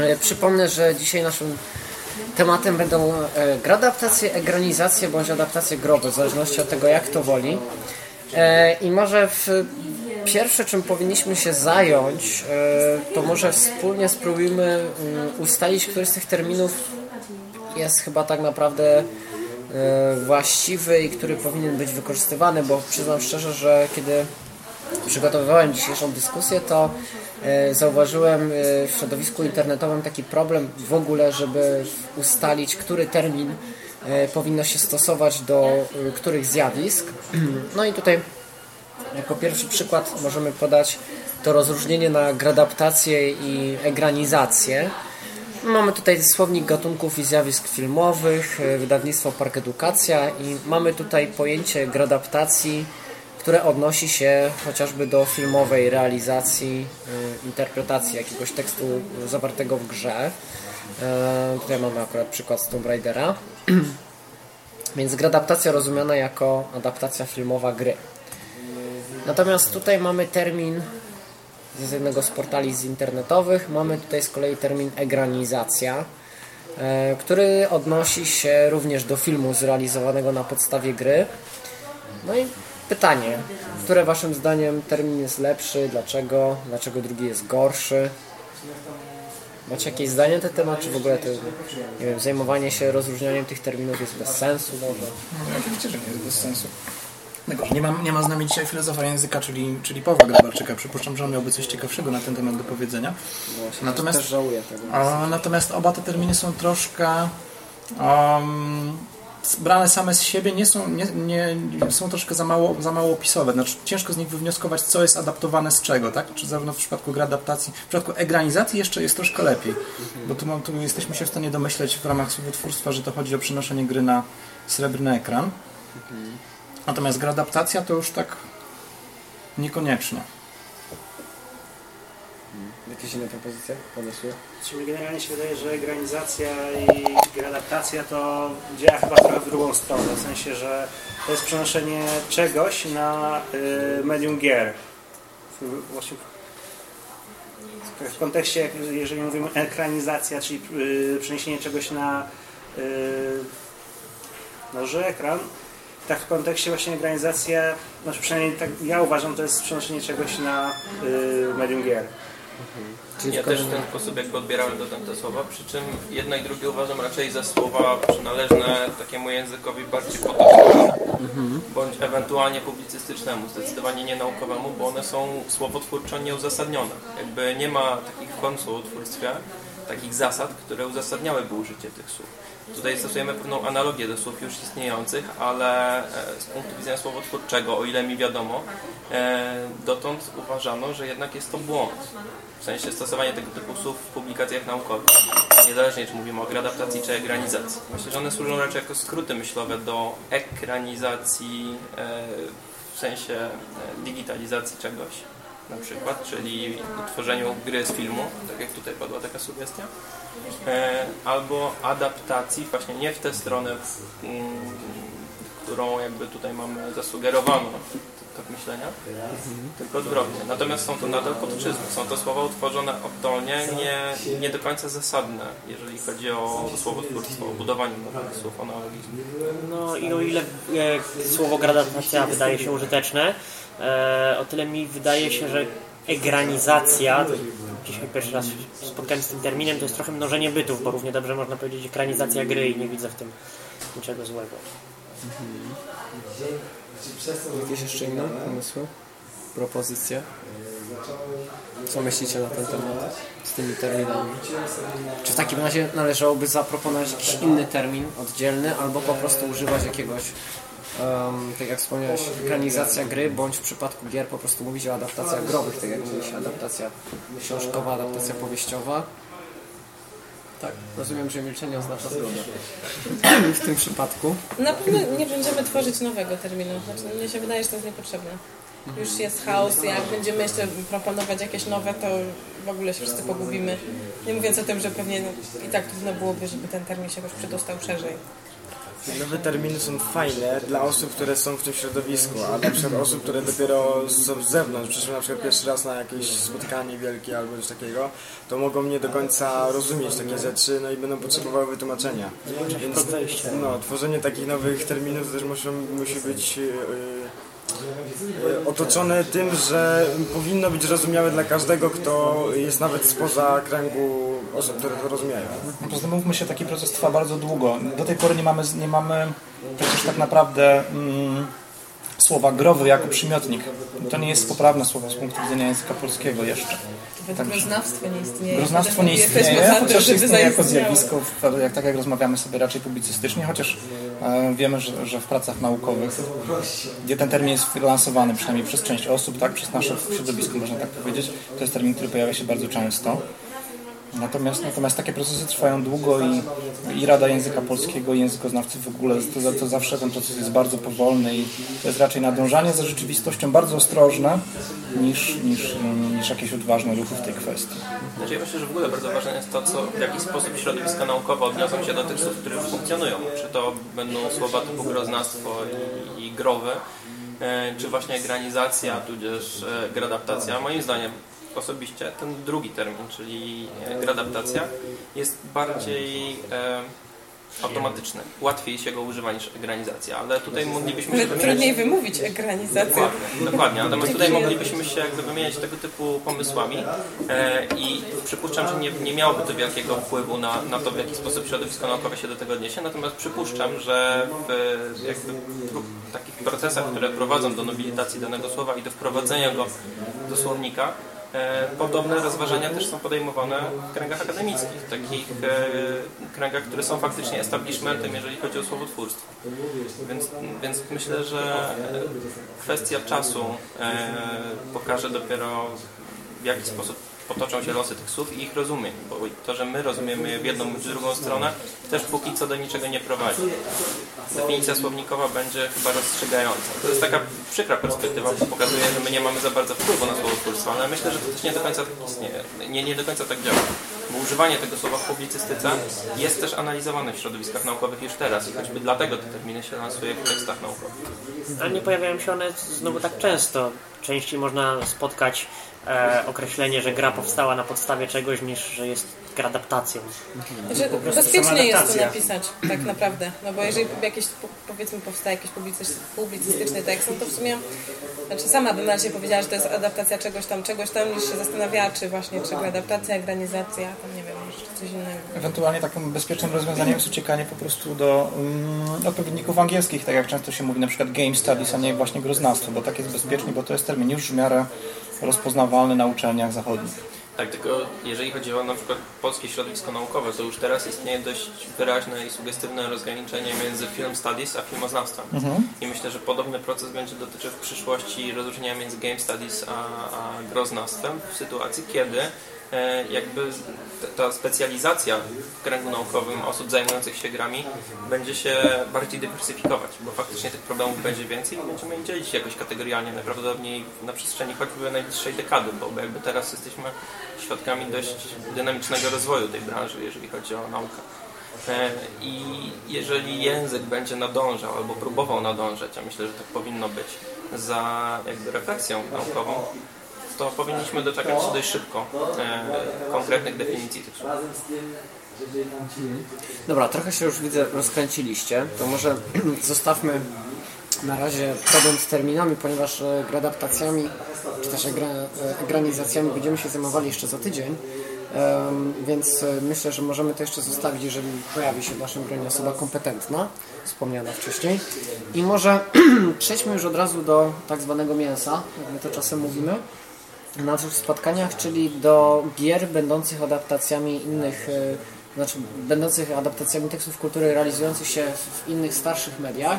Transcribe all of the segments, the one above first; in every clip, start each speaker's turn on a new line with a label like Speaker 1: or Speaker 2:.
Speaker 1: E, Przypomnę, że dzisiaj naszym tematem będą e, gradaptacje, egranizacje bądź adaptacje groby, w zależności od tego, jak to woli. E, I może w pierwsze, czym powinniśmy się zająć, to może wspólnie spróbujmy mm, ustalić, który z tych terminów jest chyba tak naprawdę właściwy i który powinien być wykorzystywany, bo przyznam szczerze, że kiedy przygotowywałem dzisiejszą dyskusję, to e, zauważyłem e, w środowisku internetowym taki problem w ogóle, żeby ustalić, który termin e, powinno się stosować do których zjawisk. No i tutaj jako pierwszy przykład możemy podać to rozróżnienie na gradaptację i egranizację. Mamy tutaj słownik gatunków i zjawisk filmowych, wydawnictwo Park Edukacja i mamy tutaj pojęcie gradaptacji, które odnosi się chociażby do filmowej realizacji, e, interpretacji jakiegoś tekstu zawartego w grze. E, Tutaj mamy akurat przykład z Tomb Raidera. Więc gradaptacja rozumiana jako adaptacja filmowa gry. Natomiast tutaj mamy termin z jednego z portali z internetowych. Mamy tutaj z kolei termin egranizacja, e, który odnosi się również do filmu zrealizowanego na podstawie gry. No i pytanie, które waszym zdaniem termin jest lepszy, dlaczego, dlaczego drugi jest gorszy? Macie jakieś zdanie na ten temat, czy w ogóle to, nie wiem, zajmowanie się rozróżnianiem tych terminów jest bez sensu?
Speaker 2: No, oczywiście, że nie jest bez sensu. Nie ma, nie ma z nami dzisiaj filozofa języka, czyli, czyli Pawła Grabarczyka. Przypuszczam, że on miałby coś ciekawszego na ten temat do powiedzenia. Natomiast,
Speaker 1: Też żałuję tego.
Speaker 2: a, natomiast oba te terminy są troszkę um, brane same z siebie, nie są, nie, nie, są troszkę za mało, za mało opisowe. Znaczy, ciężko z nich wywnioskować, co jest adaptowane z czego, tak? Czy zarówno w przypadku gradaptacji, w przypadku egranizacji jeszcze jest troszkę lepiej. Bo tu, mam, tu jesteśmy się w stanie domyśleć w ramach słowotwórstwa, że to chodzi o przenoszenie gry na srebrny ekran. Natomiast gradaptacja to już tak niekoniecznie.
Speaker 1: Jakieś inne propozycje? Pomysły?
Speaker 3: Czy mi generalnie się wydaje, że egranizacja i gradaptacja to działa chyba trochę w drugą stronę, w sensie, że to jest przenoszenie czegoś na y, medium gier. Właśnie w- kontekście, jeżeli mówimy ekranizacja, czyli y, przeniesienie czegoś na, y, duży ekran, tak w kontekście właśnie ekranizacja, znaczy przynajmniej tak ja uważam, to jest przenoszenie czegoś na y, medium gier.
Speaker 1: Czyli
Speaker 4: Ja też w ten sposób jakby odbierałem dotąd te słowa, przy czym jedno i drugie uważam raczej za słowa przynależne takiemu językowi bardziej potocznemu, bądź ewentualnie publicystycznemu, zdecydowanie nie naukowemu, bo one są słowotwórczo nieuzasadnione. Jakby nie ma takich w konsłowotwórstwie, takich zasad, które uzasadniałyby użycie tych słów. Tutaj stosujemy pewną analogię do słów już istniejących, ale e, z punktu widzenia słowotwórczego, o ile mi wiadomo, e, dotąd uważano, że jednak jest to błąd. W sensie stosowanie tego typu słów w publikacjach naukowych. Niezależnie czy mówimy o gradaptacji czy ekranizacji. Myślę, że one służą raczej jako skróty myślowe do ekranizacji e, w sensie digitalizacji czegoś na przykład, czyli utworzeniu gry z filmu, tak jak tutaj padła taka sugestia, albo adaptacji właśnie nie w tę stronę, mm, którą jakby tutaj mamy zasugerowaną tak myślenia, tylko odwrotnie. Natomiast są to nadal podczyzny, są to słowa utworzone oddolnie, nie, nie do końca zasadne, jeżeli chodzi o słowotwórstwo, o budowanie nowych słów, analogizmów.
Speaker 5: No i o ile e, słowo gradaptacja wydaje się użyteczne, e, o tyle mi wydaje się, że egranizacja, dzisiaj pierwszy raz spotkałem z tym terminem, to jest trochę mnożenie bytów, bo równie dobrze można powiedzieć ekranizacja gry i nie widzę w tym niczego złego.
Speaker 1: Jakieś jeszcze inne pomysły? Propozycje? Co myślicie na ten temat z tymi terminami? Czy w takim razie należałoby zaproponować jakiś inny termin oddzielny, albo po prostu używać jakiegoś, em, tak jak wspomniałeś, ekranizacja gry, bądź w przypadku gier po prostu mówić o adaptacjach growych, tak jak mówi się adaptacja książkowa, adaptacja powieściowa? Tak, rozumiem, że milczenie oznacza zgodę. W tym przypadku.
Speaker 6: Na pewno nie będziemy tworzyć nowego terminu. Znaczy, mnie się wydaje, że to jest niepotrzebne. Już jest chaos, jak będziemy jeszcze proponować jakieś nowe, to w ogóle się wszyscy pogubimy. Nie mówiąc o tym, że pewnie i tak trudno byłoby, żeby ten termin się jakoś przedostał szerzej.
Speaker 7: Nowe terminy są fajne dla osób, które są w tym środowisku, a na przykład osób, które dopiero są z zewnątrz, przyszły na przykład pierwszy raz na jakieś spotkanie wielkie albo coś takiego, to mogą nie do końca rozumieć takie rzeczy, no i będą potrzebowały wytłumaczenia. Więc no, tworzenie takich nowych terminów też muszą, musi być yy, otoczone tym, że powinno być zrozumiałe dla każdego, kto jest nawet spoza kręgu osób, które to rozumieją.
Speaker 2: Poza tym mówmy się, taki proces trwa bardzo długo. Do tej pory nie mamy, nie mamy przecież tak naprawdę mm, słowa growy jako przymiotnik. To nie jest poprawne słowo z punktu widzenia języka polskiego jeszcze.
Speaker 6: Nawet groznawstwo nie istnieje.
Speaker 2: Groznawstwo nie istnieje, chociaż istnieje jako zjawisko, jak, tak jak rozmawiamy sobie raczej publicystycznie, chociaż wiemy, że, że w pracach naukowych, gdzie ten termin jest lansowany przynajmniej przez część osób, tak, przez nasze środowisko można tak powiedzieć, to jest termin, który pojawia się bardzo często. Natomiast, natomiast takie procesy trwają długo i, i Rada Języka Polskiego i językoznawcy w ogóle, to, to zawsze ten proces jest bardzo powolny i to jest raczej nadążanie za rzeczywistością bardzo ostrożne niż, niż, niż jakieś odważne ruchy w tej kwestii.
Speaker 4: Znaczy ja myślę, że w ogóle bardzo ważne jest to, co, w jaki sposób środowiska naukowe odniosą się do tych słów, które funkcjonują. Czy to będą słowa typu groznawstwo i, i growy, e, czy właśnie egranizacja, tudzież e, gradaptacja. Moim zdaniem osobiście ten drugi termin, czyli e, gradaptacja, jest bardziej e, automatyczny. Łatwiej się go używa niż egranizacja, ale tutaj moglibyśmy się wymieniać...
Speaker 6: trudniej wymówić egranizację.
Speaker 4: Dokładnie, dokładnie. Natomiast tutaj moglibyśmy się jakby wymieniać tego typu pomysłami e, i przypuszczam, że nie, nie miałoby to wielkiego wpływu na, na to, w jaki sposób środowisko naukowe się do tego odniesie. Natomiast przypuszczam, że w jakby pró- takich procesach, które prowadzą do nobilitacji danego słowa i do wprowadzenia go do słownika, e, podobne rozważania też są podejmowane w kręgach akademickich, takich e, kręgach, które są faktycznie establishmentem, jeżeli chodzi o słowotwórstwo. Więc, więc myślę, że kwestia czasu e, pokaże dopiero w jaki sposób potoczą się losy tych słów i ich rozumień, bo to, że my rozumiemy je w jedną bądź drugą stronę, też póki co do niczego nie prowadzi. Definicja słownikowa będzie chyba rozstrzygająca. To jest taka przykra perspektywa, bo pokazuje, że my nie mamy za bardzo wpływu na słowotwórstwo, ale myślę, że to też nie do końca tak istnieje. Nie, nie do końca tak działa. Bo używanie tego słowa w publicystyce jest też analizowane w środowiskach naukowych już teraz i choćby dlatego te terminy się lansuje w tekstach naukowych.
Speaker 5: Ale nie pojawiają się one znowu tak często. Częściej można spotkać e, określenie, że gra powstała na podstawie czegoś, niż że jest gradaptacją.
Speaker 6: Że
Speaker 5: Po prostu
Speaker 6: bezpiecznie
Speaker 5: sama
Speaker 6: jest to napisać, tak naprawdę. No bo jeżeli jakieś, po- powiedzmy, powstaje jakiś publicys- publicystyczny tekst, no to w sumie, znaczy sama bym raczej powiedziała, że to jest adaptacja czegoś tam, czegoś tam, niż się zastanawiała, czy właśnie, czy adaptacja, egranizacja, tam nie wiem, jeszcze coś innego.
Speaker 2: Ewentualnie takim bezpiecznym rozwiązaniem jest uciekanie po prostu do um, odpowiedników angielskich, tak jak często się mówi, na przykład game studies, a nie właśnie groznawstwo, bo tak jest bezpiecznie, bo to jest termin już w miarę rozpoznawalny na uczelniach zachodnich.
Speaker 4: Tak, tylko jeżeli chodzi o na przykład polskie środowisko naukowe, to już teraz istnieje dość wyraźne i sugestywne rozgraniczenie między film studies a filmoznawstwem. I myślę, że podobny proces będzie dotyczył w przyszłości rozróżnienia między game studies a, a groznawstwem w sytuacji, kiedy jakby t- ta specjalizacja w kręgu naukowym osób zajmujących się grami będzie się bardziej dywersyfikować, bo faktycznie tych problemów będzie więcej i będziemy ich dzielić jakoś kategorialnie, najprawdopodobniej na przestrzeni choćby najbliższej dekady, bo jakby teraz jesteśmy świadkami dość dynamicznego rozwoju tej branży, jeżeli chodzi o naukę. E, I jeżeli język będzie nadążał albo próbował nadążać, a myślę, że tak powinno być, za jakby refleksją naukową, to powinniśmy doczekać się dość szybko e, konkretnych definicji tych słów.
Speaker 1: Dobra, trochę się już widzę rozkręciliście, to może zostawmy na razie problem z terminami, ponieważ e, gradaptacjami czy też egra, e, egranizacjami będziemy się zajmowali jeszcze za tydzień. Więc e, myślę, że możemy to jeszcze zostawić, jeżeli pojawi się w naszym gronie osoba kompetentna, wspomniana wcześniej. I może przejdźmy już od razu do tak zwanego mięsa, jak my to czasem mówimy na naszych spotkaniach, czyli do gier będących adaptacjami innych, e, znaczy będących adaptacjami tekstów kultury realizujących się w innych starszych mediach.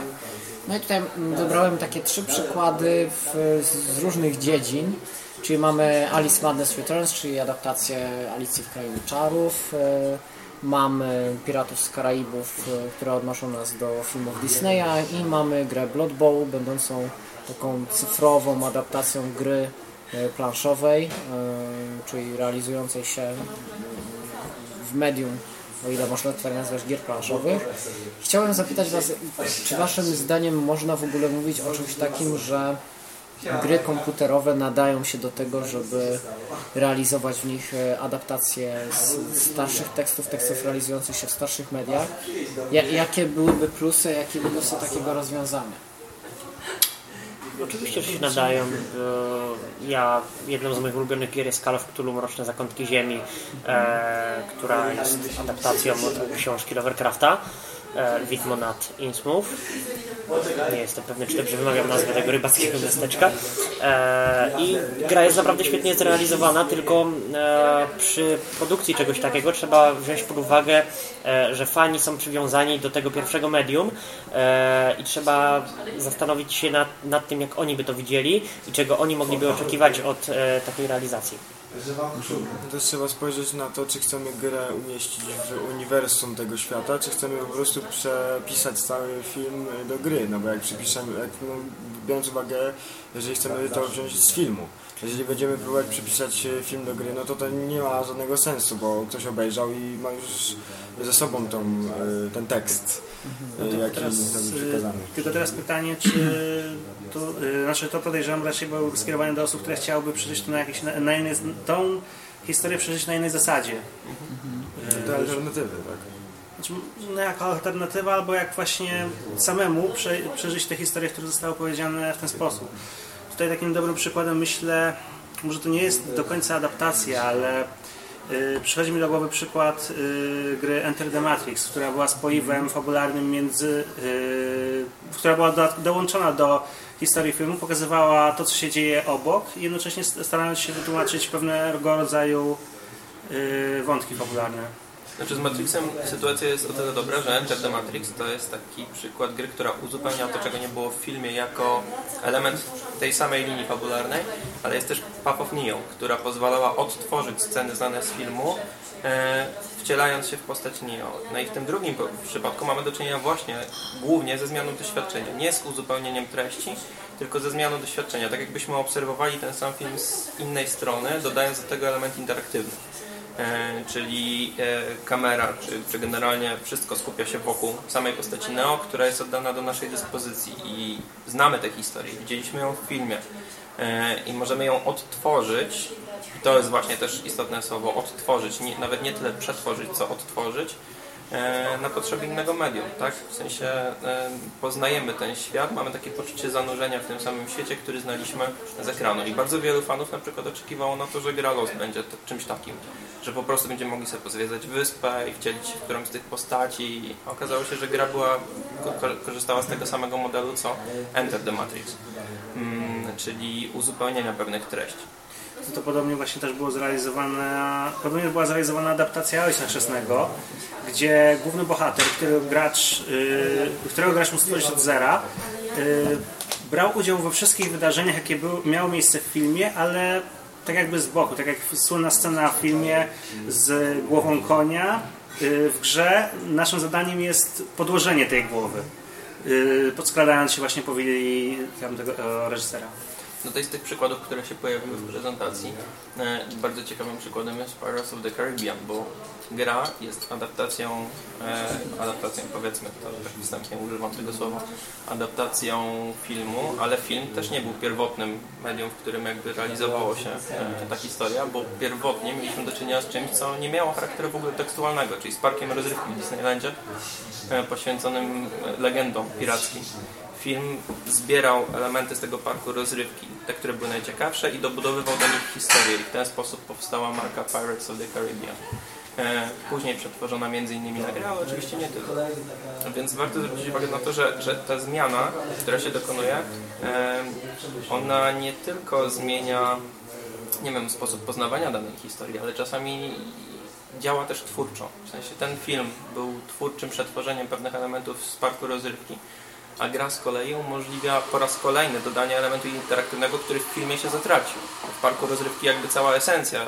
Speaker 1: No i tutaj mm, wybrałem takie trzy przykłady w, z, różnych dziedzin. Czyli mamy Alice Madness Returns, czyli adaptację Alicji w Krainie Czarów. e, Mamy Piratów z Karaibów, e, które odnoszą nas do filmów Disneya i mamy grę Blood Bowl, będącą taką cyfrową adaptacją gry planszowej, e, czyli realizującej się w medium o ile można to nazwać, gier planszowych. Chciałem zapytać Was, czy Waszym zdaniem można w ogóle mówić o czymś takim, że gry komputerowe nadają się do tego, żeby realizować w nich e, adaptacje starszych tekstów, tekstów realizujących się w starszych mediach. Ja, jakie byłyby plusy, jakie minusy takiego rozwiązania?
Speaker 5: Oczywiście, że się nadają. Ja, jedną z moich ulubionych gier jest Call of Cthulhu Mroczne Zakątki Ziemi, e, która jest adaptacją od książki Lovecrafta. E, Widmo nad Innsmouth. Nie jestem pewny, czy dobrze wymawiam nazwę tego rybackiego miasteczka. E, I gra jest naprawdę świetnie zrealizowana, tylko e, przy produkcji czegoś takiego trzeba wziąć pod uwagę, e, że fani są przywiązani do tego pierwszego medium e, i trzeba zastanowić się nad, nad tym, jak oni by to widzieli i czego oni mogliby oczekiwać od e, takiej realizacji.
Speaker 7: Też trzeba spojrzeć na to, czy chcemy grę umieścić w uniwersum tego świata, czy chcemy po prostu przepisać cały film do gry. No bo jak przypiszemy, jak, no, biorąc pod uwagę, jeżeli chcemy to wziąć z filmu. Jeżeli będziemy próbować przypisać e, film do gry, no to to nie ma żadnego sensu, bo ktoś obejrzał i ma już ze sobą tą, e, ten tekst, e, jaki
Speaker 3: Teraz,
Speaker 7: został
Speaker 3: y, tylko teraz pytanie, czy to, y, znaczy to podejrzewam raczej było skierowane do osób, które chciałyby przeżyć to na jakieś, na, na innej, tą historię przeżyć na innej zasadzie.
Speaker 7: Te alternatywy, tak?
Speaker 3: Znaczy, no jako alternatywa, albo jak właśnie samemu prze, przeżyć te historie, które zostały powiedziane w ten sposób. Tutaj takim dobrym przykładem myślę, może to nie jest do końca adaptacja, ale y, przychodzi mi do głowy przykład y, gry Enter the Matrix, która była spoiwem fabularnym między, y, która była do, dołączona do historii filmu, pokazywała to, co się dzieje obok i jednocześnie starając się wytłumaczyć pewnego rodzaju y, wątki fabularne.
Speaker 4: Znaczy z Matrixem sytuacja jest o tyle dobra, że Enter the Matrix to jest taki przykład gry, która uzupełnia to, czego nie było w filmie, jako element tej samej linii fabularnej, ale jest też Path of Neo, która pozwalała odtworzyć sceny znane z filmu, e, wcielając się w postać Neo. No i w tym drugim przypadku mamy do czynienia właśnie głównie ze zmianą doświadczenia. Nie z uzupełnieniem treści, tylko ze zmianą doświadczenia. Tak jakbyśmy obserwowali ten sam film z innej strony, dodając do tego element interaktywny. E, czyli e, kamera, czy, czy generalnie wszystko skupia się wokół samej postaci Neo, która jest oddana do naszej dyspozycji i znamy tę historię, widzieliśmy ją w filmie e, i możemy ją odtworzyć to jest właśnie też istotne słowo, odtworzyć, nie, nawet nie tyle przetworzyć, co odtworzyć na potrzeby innego medium, tak? W sensie e, poznajemy ten świat, mamy takie poczucie zanurzenia w tym samym świecie, który znaliśmy z ekranu i bardzo wielu fanów na przykład oczekiwało na to, że gra Lost będzie czymś takim, że po prostu będziemy mogli sobie pozwiedzać wyspę i wcielić się w którąś z tych postaci. A Okazało się, że gra była, ko- korzystała z tego samego modelu co Enter the Matrix, mm, czyli uzupełnienia pewnych treści.
Speaker 3: To podobnie właśnie też było zrealizowane, podobnie była zrealizowana adaptacja Ojca Chrzestnego, gdzie główny bohater, którego gracz, yy, którego gracz mógł stworzyć od zera, yy, brał udział we wszystkich wydarzeniach, jakie był, miały miejsce w filmie, ale tak jakby z boku, tak jak słynna scena w filmie z głową konia, yy, w grze naszym zadaniem jest podłożenie tej głowy, yy, podskładając się właśnie po willi tamtego e, reżysera.
Speaker 4: No to jest tych przykładów, które się pojawiły w prezentacji. E, Bardzo ciekawym przykładem jest Pirates of the Caribbean, bo gra jest adaptacją, e, adaptacją powiedzmy, to tak wstępnie używam tego słowa, adaptacją filmu, ale film też nie był pierwotnym medium, w którym jakby realizowało się e, ta historia, bo pierwotnie mieliśmy do czynienia z czymś, co nie miało charakteru w ogóle tekstualnego, czyli z parkiem rozrywki w Disneylandzie, poświęconym legendom pirackim film zbierał elementy z tego parku rozrywki, te, które były najciekawsze i dobudowywał do nich historię i w ten sposób powstała marka Pirates of the Caribbean. E, Później przetworzona innymi na grę, oczywiście nie tylko. Więc warto zwrócić uwagę na to, że, że ta zmiana, która się dokonuje, e, ona nie tylko zmienia nie wiem, sposób poznawania danej historii, ale czasami działa też twórczo. W sensie ten film był twórczym przetworzeniem pewnych elementów z parku rozrywki, a gra z kolei umożliwia po raz kolejny dodanie elementu interaktywnego, który w filmie się zatracił. W parku rozrywki jakby cała esencja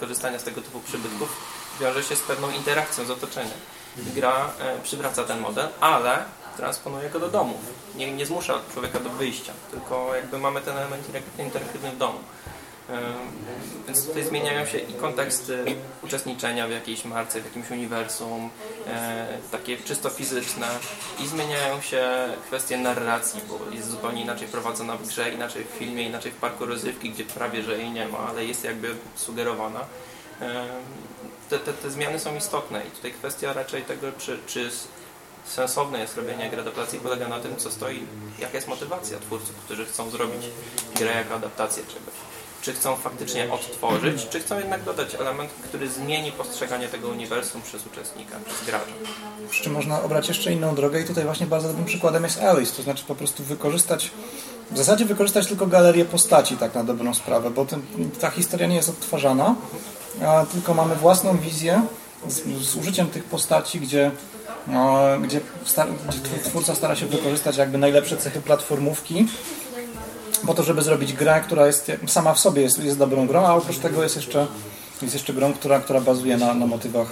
Speaker 4: korzystania z tego typu przybytków wiąże się z pewną interakcją z otoczeniem. Gra e, przywraca ten model, ale transponuje go do domów. Nie, nie zmusza człowieka do wyjścia, tylko jakby mamy ten element interak- interaktywny w domu. Więc tutaj zmieniają się i konteksty uczestniczenia w jakiejś marce, w jakimś uniwersum, e, takie czysto fizyczne i zmieniają się kwestie narracji, bo jest zupełnie inaczej prowadzona w grze, inaczej w filmie, inaczej w parku rozrywki, gdzie prawie że jej nie ma, ale jest jakby sugerowana. Te, te, te zmiany są istotne i tutaj kwestia raczej tego, czy, czy sensowne jest robienie gry adaptacji polega na tym, co stoi, jaka jest motywacja twórców, którzy chcą zrobić grę jako adaptację czegoś. Czy chcą faktycznie odtworzyć, czy chcą jednak dodać element, który zmieni postrzeganie tego uniwersum przez uczestnika, przez gracza.
Speaker 2: Przy czym można obrać jeszcze inną drogę i tutaj właśnie bardzo dobrym przykładem jest Alice, to znaczy po prostu wykorzystać, w zasadzie wykorzystać tylko galerię postaci tak na dobrą sprawę, bo ten, ta historia nie jest odtwarzana, tylko mamy własną wizję z, z użyciem tych postaci, gdzie, no, gdzie, star, gdzie twórca stara się wykorzystać jakby najlepsze cechy platformówki po to, żeby zrobić grę, która jest sama w sobie jest, jest dobrą grą, a oprócz tego jest jeszcze, jest jeszcze grą, która, która bazuje na, na motywach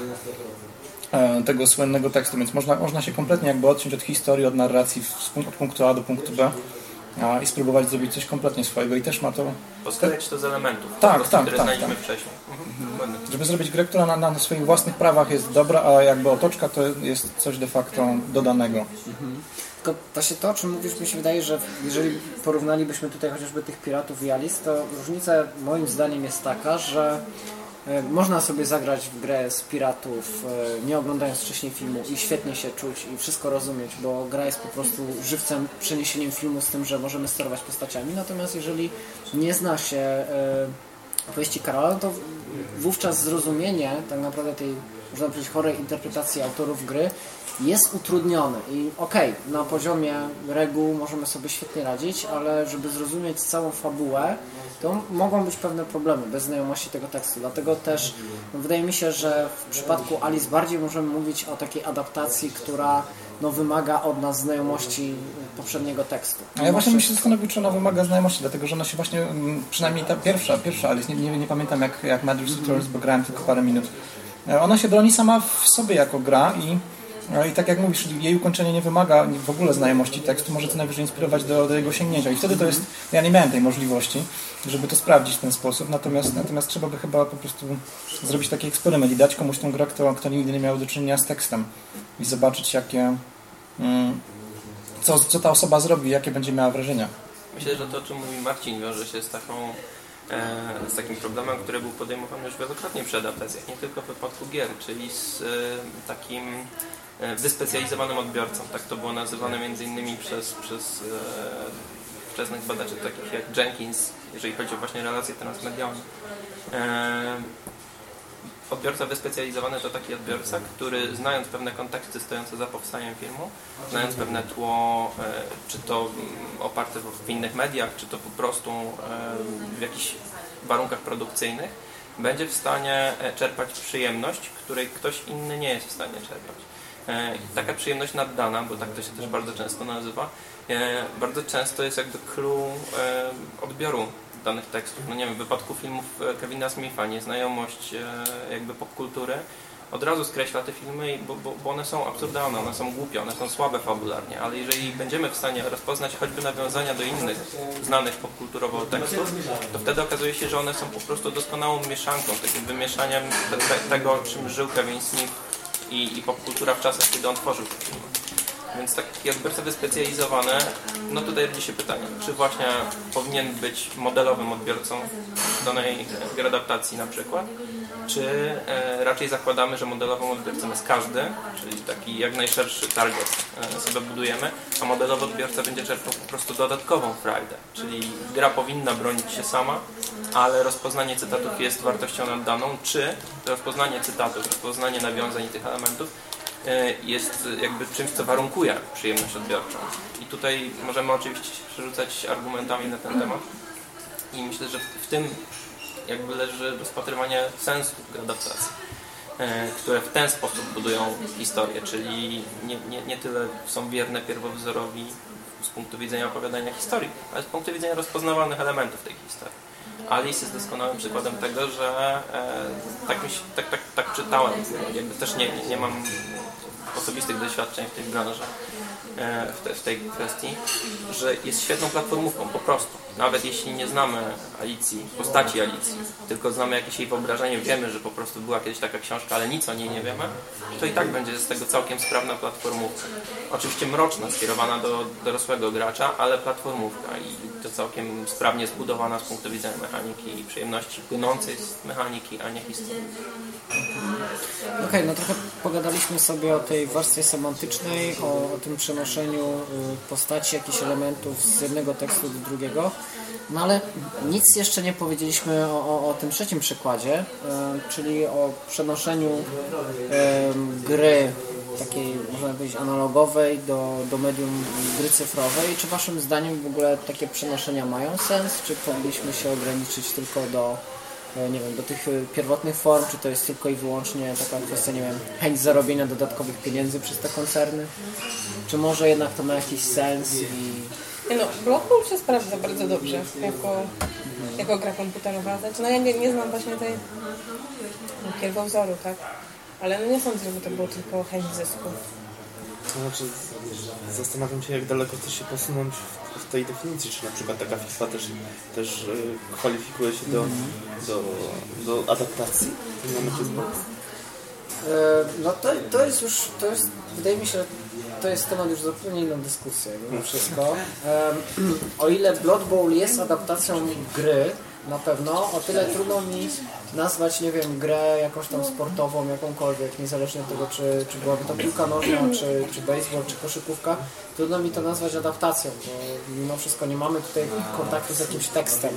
Speaker 2: e, tego słynnego tekstu, więc można, można się kompletnie jakby odciąć od historii, od narracji od punktu A do punktu B a, i spróbować zrobić coś kompletnie swojego i też ma to,
Speaker 4: Poskładać to z elementów,
Speaker 2: Tak,
Speaker 4: prostu,
Speaker 2: tak,
Speaker 4: które
Speaker 2: tak,
Speaker 4: znaliśmy
Speaker 2: tak.
Speaker 4: wcześniej. Mhm. Dokładnie.
Speaker 2: żeby zrobić grę, która na, na swoich własnych prawach jest dobra, a jakby otoczka to jest coś de facto dodanego.
Speaker 1: Tylko właśnie to, o czym mówisz, mi się wydaje, że jeżeli porównalibyśmy tutaj chociażby tych piratów i Alice, to różnica moim zdaniem jest taka, że e, można sobie zagrać w grę z piratów, e, nie oglądając wcześniej filmu i świetnie się czuć i wszystko rozumieć, bo gra jest po prostu żywcem, przeniesieniem filmu z tym, że możemy sterować postaciami. Natomiast jeżeli nie zna się opowieści Karola, to wówczas zrozumienie tak naprawdę tej, można powiedzieć, chorej interpretacji autorów gry jest utrudnione i okej, na poziomie reguł możemy sobie świetnie radzić, ale żeby zrozumieć całą fabułę, to mogą być pewne problemy bez znajomości tego tekstu. Dlatego też no, wydaje mi się, że w przypadku Alice bardziej możemy mówić o takiej adaptacji, która no, wymaga od nas znajomości poprzedniego tekstu.
Speaker 2: A ja właśnie bym się zastanowił, czy ona wymaga znajomości, dlatego że ona się właśnie, mm, przynajmniej ta pierwsza, pierwsza Alice, nie, nie, nie pamiętam jak, jak Magic Stories, bo grałem tylko parę minut. E, Ona się broni sama w sobie jako gra i, e, i tak jak mówisz, jej ukończenie nie wymaga w ogóle znajomości tekstu, może co najwyżej inspirować do, do jego sięgnięcia. I wtedy to jest, ja nie miałem tej możliwości, żeby to sprawdzić w ten sposób, natomiast, natomiast trzeba by chyba po prostu zrobić taki eksperyment i dać komuś tą grę, kto, kto nigdy nie miał do czynienia z tekstem i zobaczyć jakie... Mm, co, co ta osoba zrobi, jakie będzie miała wrażenia.
Speaker 4: Myślę, że to, o czym mówi Marcin, wiąże się z, taką, e, z takim problemem, który był podejmowany już wielokrotnie przy adaptacjach, nie tylko w wypadku gier, czyli z e, takim wyspecjalizowanym odbiorcą. Tak to było nazywane między innymi przez, przez e, wczesnych badaczy takich jak Jenkins, jeżeli chodzi o właśnie relacje transmedialne. E, Odbiorca wyspecjalizowany to taki odbiorca, który znając pewne konteksty stojące za powstaniem filmu, znając pewne tło, e, czy to mm, oparte w innych mediach, czy to po prostu e, w jakichś warunkach produkcyjnych, będzie w stanie e, czerpać przyjemność, której ktoś inny nie jest w stanie czerpać. E, Taka przyjemność naddana, bo tak to się też bardzo często nazywa, e, bardzo często jest jakby clue e, odbioru danych tekstów. No nie wiem, w wypadku filmów Kevina Smitha, nieznajomość jakby popkultury od razu skreśla te filmy, bo, bo, bo one są absurdalne, one są głupie, one są słabe fabularnie, ale jeżeli będziemy w stanie rozpoznać choćby nawiązania do innych znanych popkulturowo tekstów, to wtedy okazuje się, że one są po prostu doskonałą mieszanką, takim wymieszaniem te, te, tego, czym żył Kevin Smith i, i popkultura w czasach, kiedy on tworzył Więc taki odbiorca wyspecjalizowany, no tutaj rodzi się pytanie, czy właśnie powinien być modelowym odbiorcą danej gry adaptacji na przykład, czy e, raczej zakładamy, że modelowym odbiorcą jest każdy, czyli taki jak najszerszy target e, sobie budujemy, a modelowy odbiorca będzie czerpał po prostu dodatkową frajdę, czyli gra powinna bronić się sama, ale rozpoznanie cytatów jest wartością naddaną, czy rozpoznanie cytatów, rozpoznanie nawiązań i tych elementów jest jakby czymś, co warunkuje przyjemność odbiorczą. I tutaj możemy oczywiście przerzucać argumentami na ten temat i myślę, że w tym jakby leży rozpatrywanie sensu adaptacji, e, które w ten sposób budują historię, czyli nie, nie, nie tyle są wierne pierwowzorowi z punktu widzenia opowiadania historii, ale z punktu widzenia rozpoznawanych elementów tej historii. Alice jest doskonałym przykładem tego, że e, tak, mi się, tak, tak, tak czytałem, jakby też nie, nie mam osobistych doświadczeń w tej branży, w, te, w tej kwestii, że jest świetną platformówką po prostu. Nawet jeśli nie znamy Alicji, postaci Alicji, tylko znamy jakieś jej wyobrażenie, wiemy, że po prostu była kiedyś taka książka, ale nic o niej nie wiemy, to i tak będzie z tego całkiem sprawna platformówka. Oczywiście mroczna, skierowana do dorosłego gracza, ale platformówka i to całkiem sprawnie zbudowana z punktu widzenia mechaniki i przyjemności płynącej z mechaniki, a nie historii.
Speaker 1: Okej, no trochę pogadaliśmy sobie o tej warstwie semantycznej, o, o tym przenoszeniu y, postaci, jakichś elementów z jednego tekstu do drugiego. No ale nic jeszcze nie powiedzieliśmy o, o, o tym trzecim przykładzie, y, czyli o przenoszeniu gry takiej, można powiedzieć, analogowej do, do medium gry cyfrowej. Czy waszym zdaniem w ogóle takie przenoszenia mają sens? Czy powinniśmy się ograniczyć tylko do nie wiem, do tych e, pierwotnych form, czy to jest tylko i wyłącznie taka kwestia, nie wiem, chęć zarobienia dodatkowych pieniędzy przez te koncerny? Czy może jednak to ma jakiś sens i
Speaker 6: no, Block Bowl się sprawdza bardzo dobrze jako, jako gra komputerowa. Znaczy, no ja nie, nie znam właśnie tej no, pierwowzoru, tak? Ale no nie sądzę, żeby to było tylko chęć zysku.
Speaker 8: To znaczy, zastanawiam się, jak daleko chce się posunąć w, w tej definicji, czy na przykład taka FIFA też, też y, kwalifikuje się do, do, do adaptacji w tym momencie.
Speaker 1: E, No to, to jest już, to jest, wydaje mi się, to jest temat już zupełnie inną dyskusję mimo wszystko. Em, O ile Blood Bowl jest adaptacją gry, na pewno, o tyle trudno mi nazwać, nie wiem, grę jakąś tam sportową, jakąkolwiek, niezależnie od tego, czy, czy byłaby to piłka nożna, czy, czy baseball, czy koszykówka, trudno mi to nazwać adaptacją, bo mimo wszystko nie mamy tutaj kontaktu z jakimś tekstem,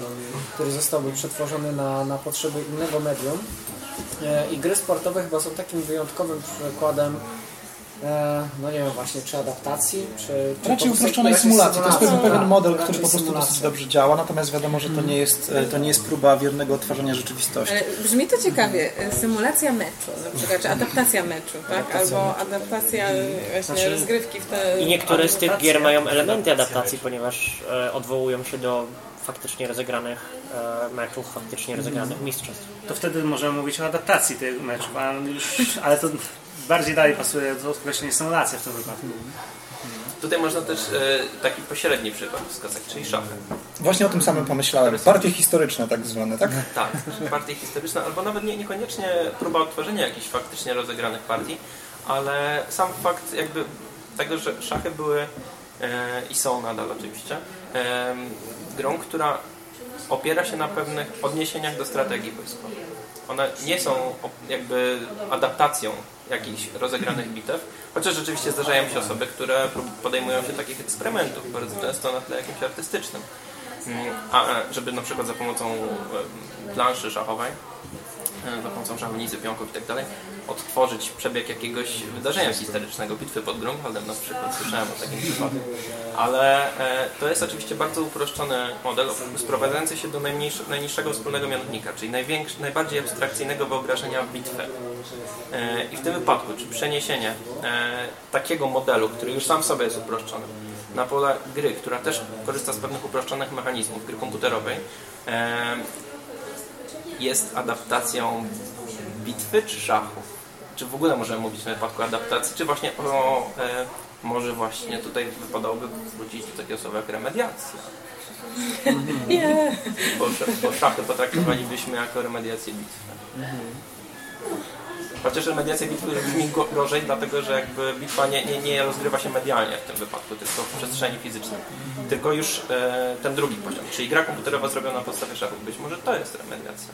Speaker 1: który zostałby przetworzony na, na potrzeby innego medium. E, I gry sportowe chyba są takim wyjątkowym przykładem, no nie wiem właśnie, czy adaptacji, czy... czy
Speaker 2: Raczej uproszczonej symulacji. To jest pewien, pewien
Speaker 1: tak,
Speaker 2: model,
Speaker 1: raczej
Speaker 2: który po prostu
Speaker 1: symulacja.
Speaker 2: dosyć dobrze działa, natomiast wiadomo, że to nie jest, e, to nie jest próba wiernego odtwarzania rzeczywistości.
Speaker 6: Ale brzmi to ciekawie. Symulacja meczu, na przykład, czy adaptacja meczu, tak? Albo adaptacja właśnie
Speaker 5: Znaczy-
Speaker 6: rozgrywki w te...
Speaker 5: I niektóre z tych gier mają elementy adaptacji, ponieważ e, odwołują się do faktycznie rozegranych e, meczów, faktycznie rozegranych mistrzostw.
Speaker 3: To wtedy możemy mówić o adaptacji tych meczów, a już, ale to bardziej dalej pasuje do określenia symulacja w tym wypadku.
Speaker 4: Tutaj można też e, taki pośredni przykład wskazać, czyli szachy.
Speaker 2: Właśnie o tym samym pomyślałem. Partie historyczne tak zwane, tak?
Speaker 4: Tak, partie historyczne, albo nawet nie, niekoniecznie próba odtworzenia jakichś faktycznie rozegranych partii, ale sam fakt jakby tego, że szachy były e, i są nadal oczywiście e, grą, która opiera się na pewnych odniesieniach do strategii wojskowej. One nie są jakby adaptacją jakichś rozegranych bitew, chociaż rzeczywiście zdarzają się osoby, które podejmują się takich eksperymentów, bardzo często na tle jakimś artystycznym. Mm, A e, żeby na przykład za pomocą e, planszy szachowej, za pomocą szachownicy, pionków i tak dalej, odtworzyć przebieg jakiegoś wydarzenia historycznego, bitwy pod Grunwaldem na przykład, słyszałem o takim przypadku. Ale e, to jest oczywiście bardzo uproszczony model, sprowadzający się do najniższego wspólnego mianownika, czyli najbardziej abstrakcyjnego wyobrażenia bitwy. E, I w tym wypadku, czy przeniesienie e, takiego modelu, który już sam w sobie jest uproszczony, na pole gry, która też korzysta z pewnych uproszczonych mechanizmów, gry komputerowej, e, jest adaptacją bitwy czy szachów? Czy w ogóle możemy mówić w tym wypadku adaptacji, czy właśnie o, e, może właśnie tutaj wypadałoby wrócić do takiego słowa jak remediacja?
Speaker 6: Nie.
Speaker 4: Bo, bo szachy potraktowalibyśmy jako remediację bitwy. Chociaż remediacja bitwy brzmi go- gorzej, dlatego że jakby bitwa nie, nie, nie rozgrywa się medialnie w tym wypadku, tylko w przestrzeni fizycznej. Tylko już e, ten drugi poziom, czyli gra komputerowa zrobiona na podstawie szachów. Być może to jest remediacja.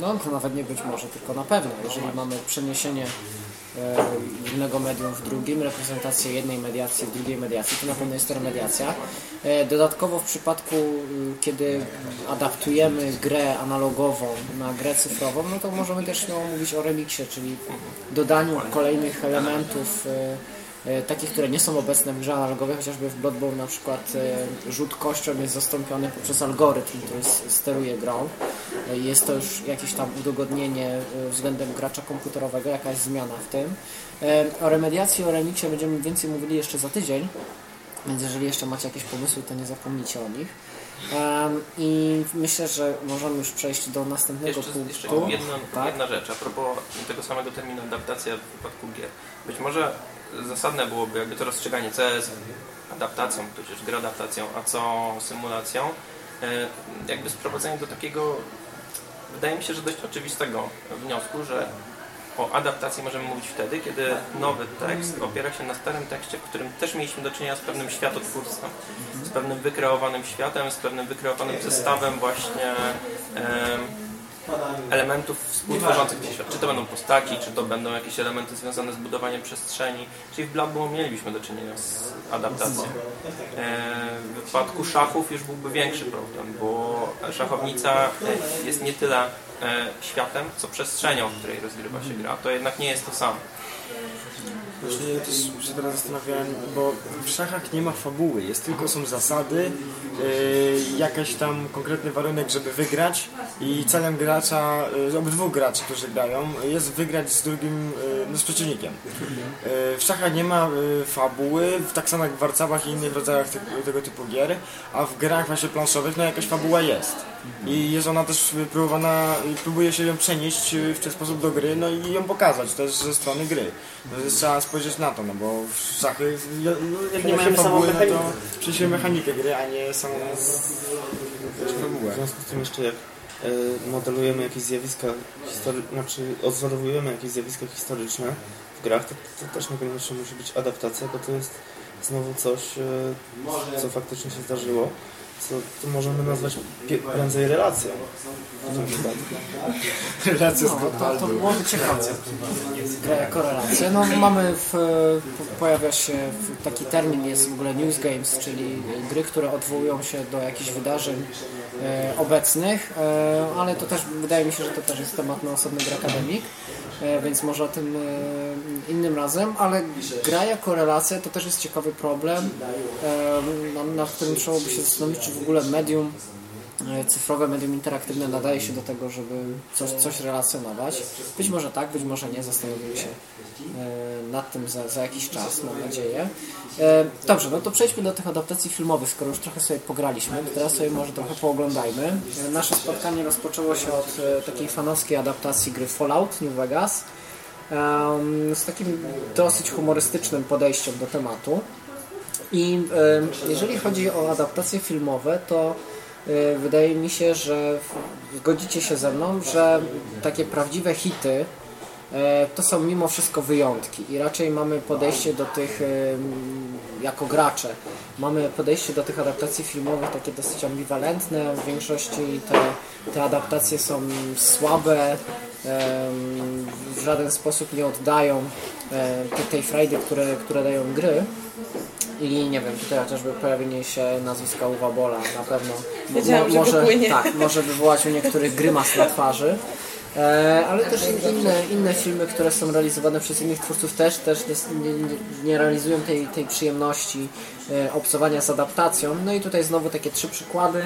Speaker 1: No to nawet nie być może, tylko na pewno. Jeżeli mamy przeniesienie jednego medium w drugim, reprezentację jednej mediacji w drugiej mediacji, to na pewno jest to remediacja. E, Dodatkowo w przypadku, y, kiedy adaptujemy grę analogową na grę cyfrową, no to możemy też mówić o remiksie, czyli dodaniu kolejnych elementów e, e, takich, które nie są obecne w grze analogowej, chociażby w Blood Bowl na przykład e, rzut kością jest zastąpiony poprzez algorytm, który steruje grą. E, Jest to już jakieś tam udogodnienie względem gracza komputerowego, jakaś zmiana w tym. O remediacji, o remiksie będziemy więcej mówili jeszcze za tydzień, więc jeżeli jeszcze macie jakieś pomysły, to nie zapomnijcie o nich. I myślę, że możemy już przejść do następnego
Speaker 4: Jeszcze, jeszcze
Speaker 1: punktu.
Speaker 4: jedna,
Speaker 1: Tak?
Speaker 4: jedna rzecz a propos tego samego terminu adaptacja w wypadku gier. Być może zasadne byłoby jakby to rozstrzyganie, co jest adaptacją, tudzież gry adaptacją, a co symulacją, e, jakby sprowadzenie do takiego, wydaje mi się, że dość oczywistego wniosku, że o adaptacji możemy mówić wtedy, kiedy nowy tekst opiera się na starym tekście, w którym też mieliśmy do czynienia z pewnym światotwórstwem, z pewnym wykreowanym światem, z pewnym wykreowanym zestawem właśnie elementów współtworzących ten świat. Czy to będą postaci, czy to będą jakieś elementy związane z budowaniem przestrzeni. Czyli w Bowl mielibyśmy do czynienia z adaptacją. E, W wypadku szachów już byłby większy problem, bo szachownica e, jest nie tyle e, światem, co przestrzenią, w której rozgrywa się gra. To jednak nie jest to samo.
Speaker 7: Właśnie też się teraz zastanawiałem, bo w szachach nie ma fabuły, jest tylko są zasady, yy, jakaś tam konkretny warunek, żeby wygrać i celem gracza, yy, obydwu graczy, którzy grają, jest wygrać z drugim, yy, no, z przeciwnikiem. W szachach nie ma fabuły, tak samo jak w warcabach i innych rodzajach te, tego typu gier, a w grach właśnie planszowych no jakaś fabuła jest. I jest ona też próbowana, próbuje się ją przenieść w ten sposób do gry, no i ją pokazać też ze strony gry. No, więc trzeba spojrzeć na to, no bo w szachy, no, jak nie
Speaker 5: samą
Speaker 7: fabuły, no to przecież mechanikę gry, a nie samą fabułę.
Speaker 8: W związku z tym jeszcze jak e, modelujemy jakieś zjawiska historyczne, znaczy odwzorowujemy jakieś zjawiska historyczne w grach, to, to też niekoniecznie musi być adaptacja, bo to jest znowu coś, e, co faktycznie się zdarzyło, co to możemy nazwać prędzej relacją.
Speaker 7: Relacje z
Speaker 1: No, to, to byłoby ciekawe. Gra jako relacja. No mamy w, po- pojawia się w- taki termin jest w ogóle news games, czyli gry, które odwołują się do jakichś wydarzeń e, obecnych, e, ale to też wydaje mi się, że to też jest temat na osobny gra akademik, więc może o tym e, innym razem, ale gra jako relacja to też jest ciekawy problem, e, nad, którym trzeba by się zastanowić, czy w ogóle medium e, cyfrowe medium interaktywne nadaje się do tego, żeby coś, coś relacjonować. Być może tak, być może nie, zastanowimy się e, nad tym za, za jakiś czas, mam nadzieję. E, Dobrze, no to przejdźmy do tych adaptacji filmowych, skoro już trochę sobie pograliśmy, to teraz sobie może trochę pooglądajmy. E, Nasze spotkanie rozpoczęło się od e, takiej fanowskiej adaptacji gry Fallout New Vegas z takim dosyć humorystycznym podejściem do tematu. I e, jeżeli chodzi o adaptacje filmowe, to e, wydaje mi się, że zgodzicie się ze mną, że takie prawdziwe hity e, to są mimo wszystko wyjątki i raczej mamy podejście do tych m, jako gracze. Mamy podejście do tych adaptacji filmowych takie dosyć ambiwalentne. W większości te, te adaptacje są słabe, w żaden sposób nie oddają tej frajdy, które, które dają gry. I nie wiem, tutaj chociażby pojawienie się nazwiska Uwa Bola na pewno mo-
Speaker 6: Wiedziałam,
Speaker 1: może, tak, może wywołać u niektórych grymas na twarzy. E, ale też inne, inne filmy, które są realizowane przez innych twórców też, też nie, nie, nie realizują tej, tej przyjemności e, obcowania z adaptacją. No i tutaj znowu takie trzy przykłady.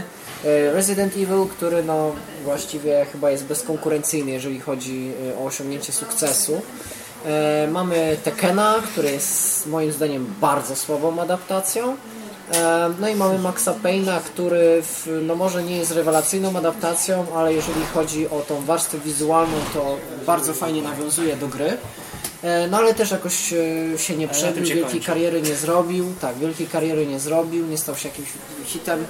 Speaker 1: E, Resident Evil, który no właściwie chyba jest bezkonkurencyjny, jeżeli chodzi e, o osiągnięcie sukcesu. E, mamy Tekena, który jest moim zdaniem bardzo słabą adaptacją. E, No i mamy Maxa Payne'a, który w, no może nie jest rewelacyjną adaptacją, ale jeżeli chodzi o tą warstwę wizualną, to bardzo fajnie nawiązuje do gry. E, No ale też jakoś e, się nie przebił,
Speaker 3: się
Speaker 1: wielkiej
Speaker 3: kończy.
Speaker 1: kariery nie zrobił. Tak, wielkiej kariery nie zrobił, nie stał się jakimś hitem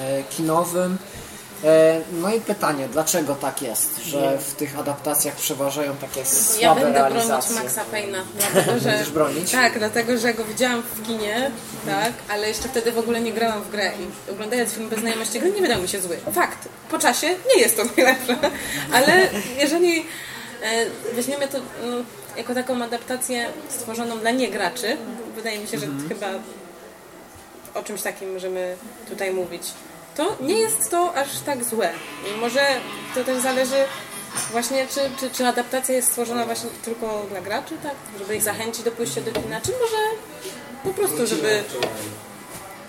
Speaker 1: e, kinowym. E, No i pytanie, dlaczego tak jest, że w tych adaptacjach przeważają takie słabe
Speaker 6: Ja będę bronić
Speaker 1: realizacje?
Speaker 6: Maxa Payne'a, dlatego że...
Speaker 1: Będziesz bronić?
Speaker 6: Tak, dlatego że go widziałam w kinie, tak, ale jeszcze wtedy w ogóle nie grałam w grę i oglądając film bez znajomości gry nie wydał mi się zły. Fakt, po czasie nie jest to najlepsze, ale jeżeli e, weźmiemy to no, jako taką adaptację stworzoną dla niegraczy, wydaje mi się, że chyba o czymś takim możemy tutaj mówić, to nie jest to aż tak złe. I może to też zależy właśnie, czy, czy, czy adaptacja jest stworzona właśnie tylko dla graczy, tak? Żeby ich zachęcić do pójścia do kina, czy może po prostu, żeby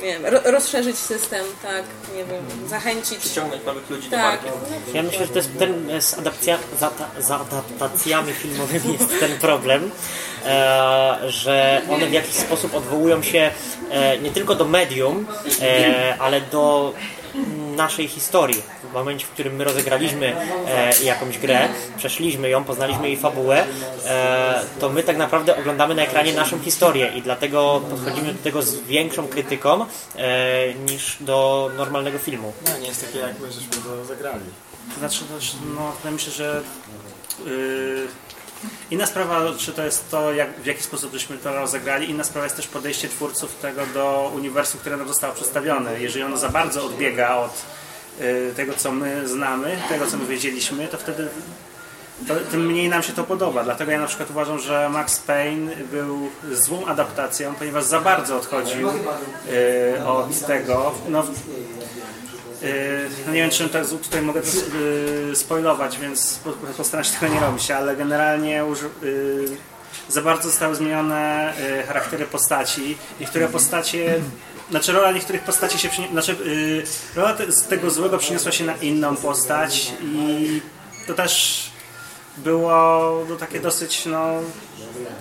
Speaker 6: nie wiem, ro, rozszerzyć system, tak, nie wiem, zachęcić.
Speaker 4: Przyciągnąć nowych ludzi do
Speaker 6: Tak,
Speaker 4: marki.
Speaker 5: Ja myślę, że to jest ten, e, z, adaptacja, z, adaptacjami filmowymi jest ten problem, e, że one w jakiś sposób odwołują się e, nie tylko do medium, e, ale do naszej historii. W momencie, w którym my rozegraliśmy e, jakąś grę, przeszliśmy ją, poznaliśmy jej fabułę, e, to my tak naprawdę oglądamy na ekranie naszą historię i dlatego podchodzimy do tego z większą krytyką e, niż do normalnego filmu.
Speaker 7: No, nie jest takie jak my, żeśmy to zagrali.
Speaker 3: To znaczy, też, no, to myślę, że yy, inna sprawa, czy to jest to, jak, w jaki sposób żeśmy to rozegrali, inna sprawa jest też podejście twórców tego do uniwersum, które nam zostało przedstawione. Jeżeli ono za bardzo odbiega od yy, tego, co my znamy, tego, co my wiedzieliśmy, to wtedy to, tym mniej nam się to podoba. Dlatego ja na przykład uważam, że Max Payne był złą adaptacją, ponieważ za bardzo odchodził yy, od tego. No, no nie wiem, czy tak tutaj mogę to yy, spoilować, więc po- postaram się tego nie robić, ale generalnie uży, yy, za bardzo zostały zmienione yy, charaktery postaci. Niektóre postacie, znaczy rola niektórych postaci się przynie, znaczy yy, rola te, z tego złego przeniosła się na inną postać i to też było no, takie dosyć no,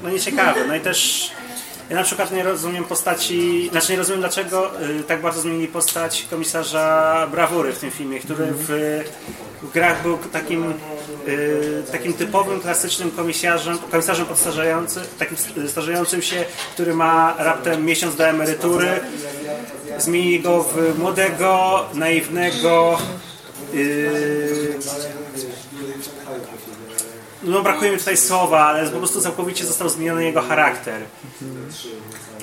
Speaker 3: no nieciekawe. No i też ja na przykład nie rozumiem postaci, znaczy nie rozumiem dlaczego y, tak bardzo zmienili postać komisarza Brawury w tym filmie, który w, w grach był takim, y, takim typowym, klasycznym komisarzem, komisarzem podstarzejącym, takim starzejącym się, który ma raptem miesiąc do emerytury. Zmienili go w młodego, naiwnego, y, no brakuje mi tutaj słowa, ale po prostu całkowicie został zmieniony jego charakter.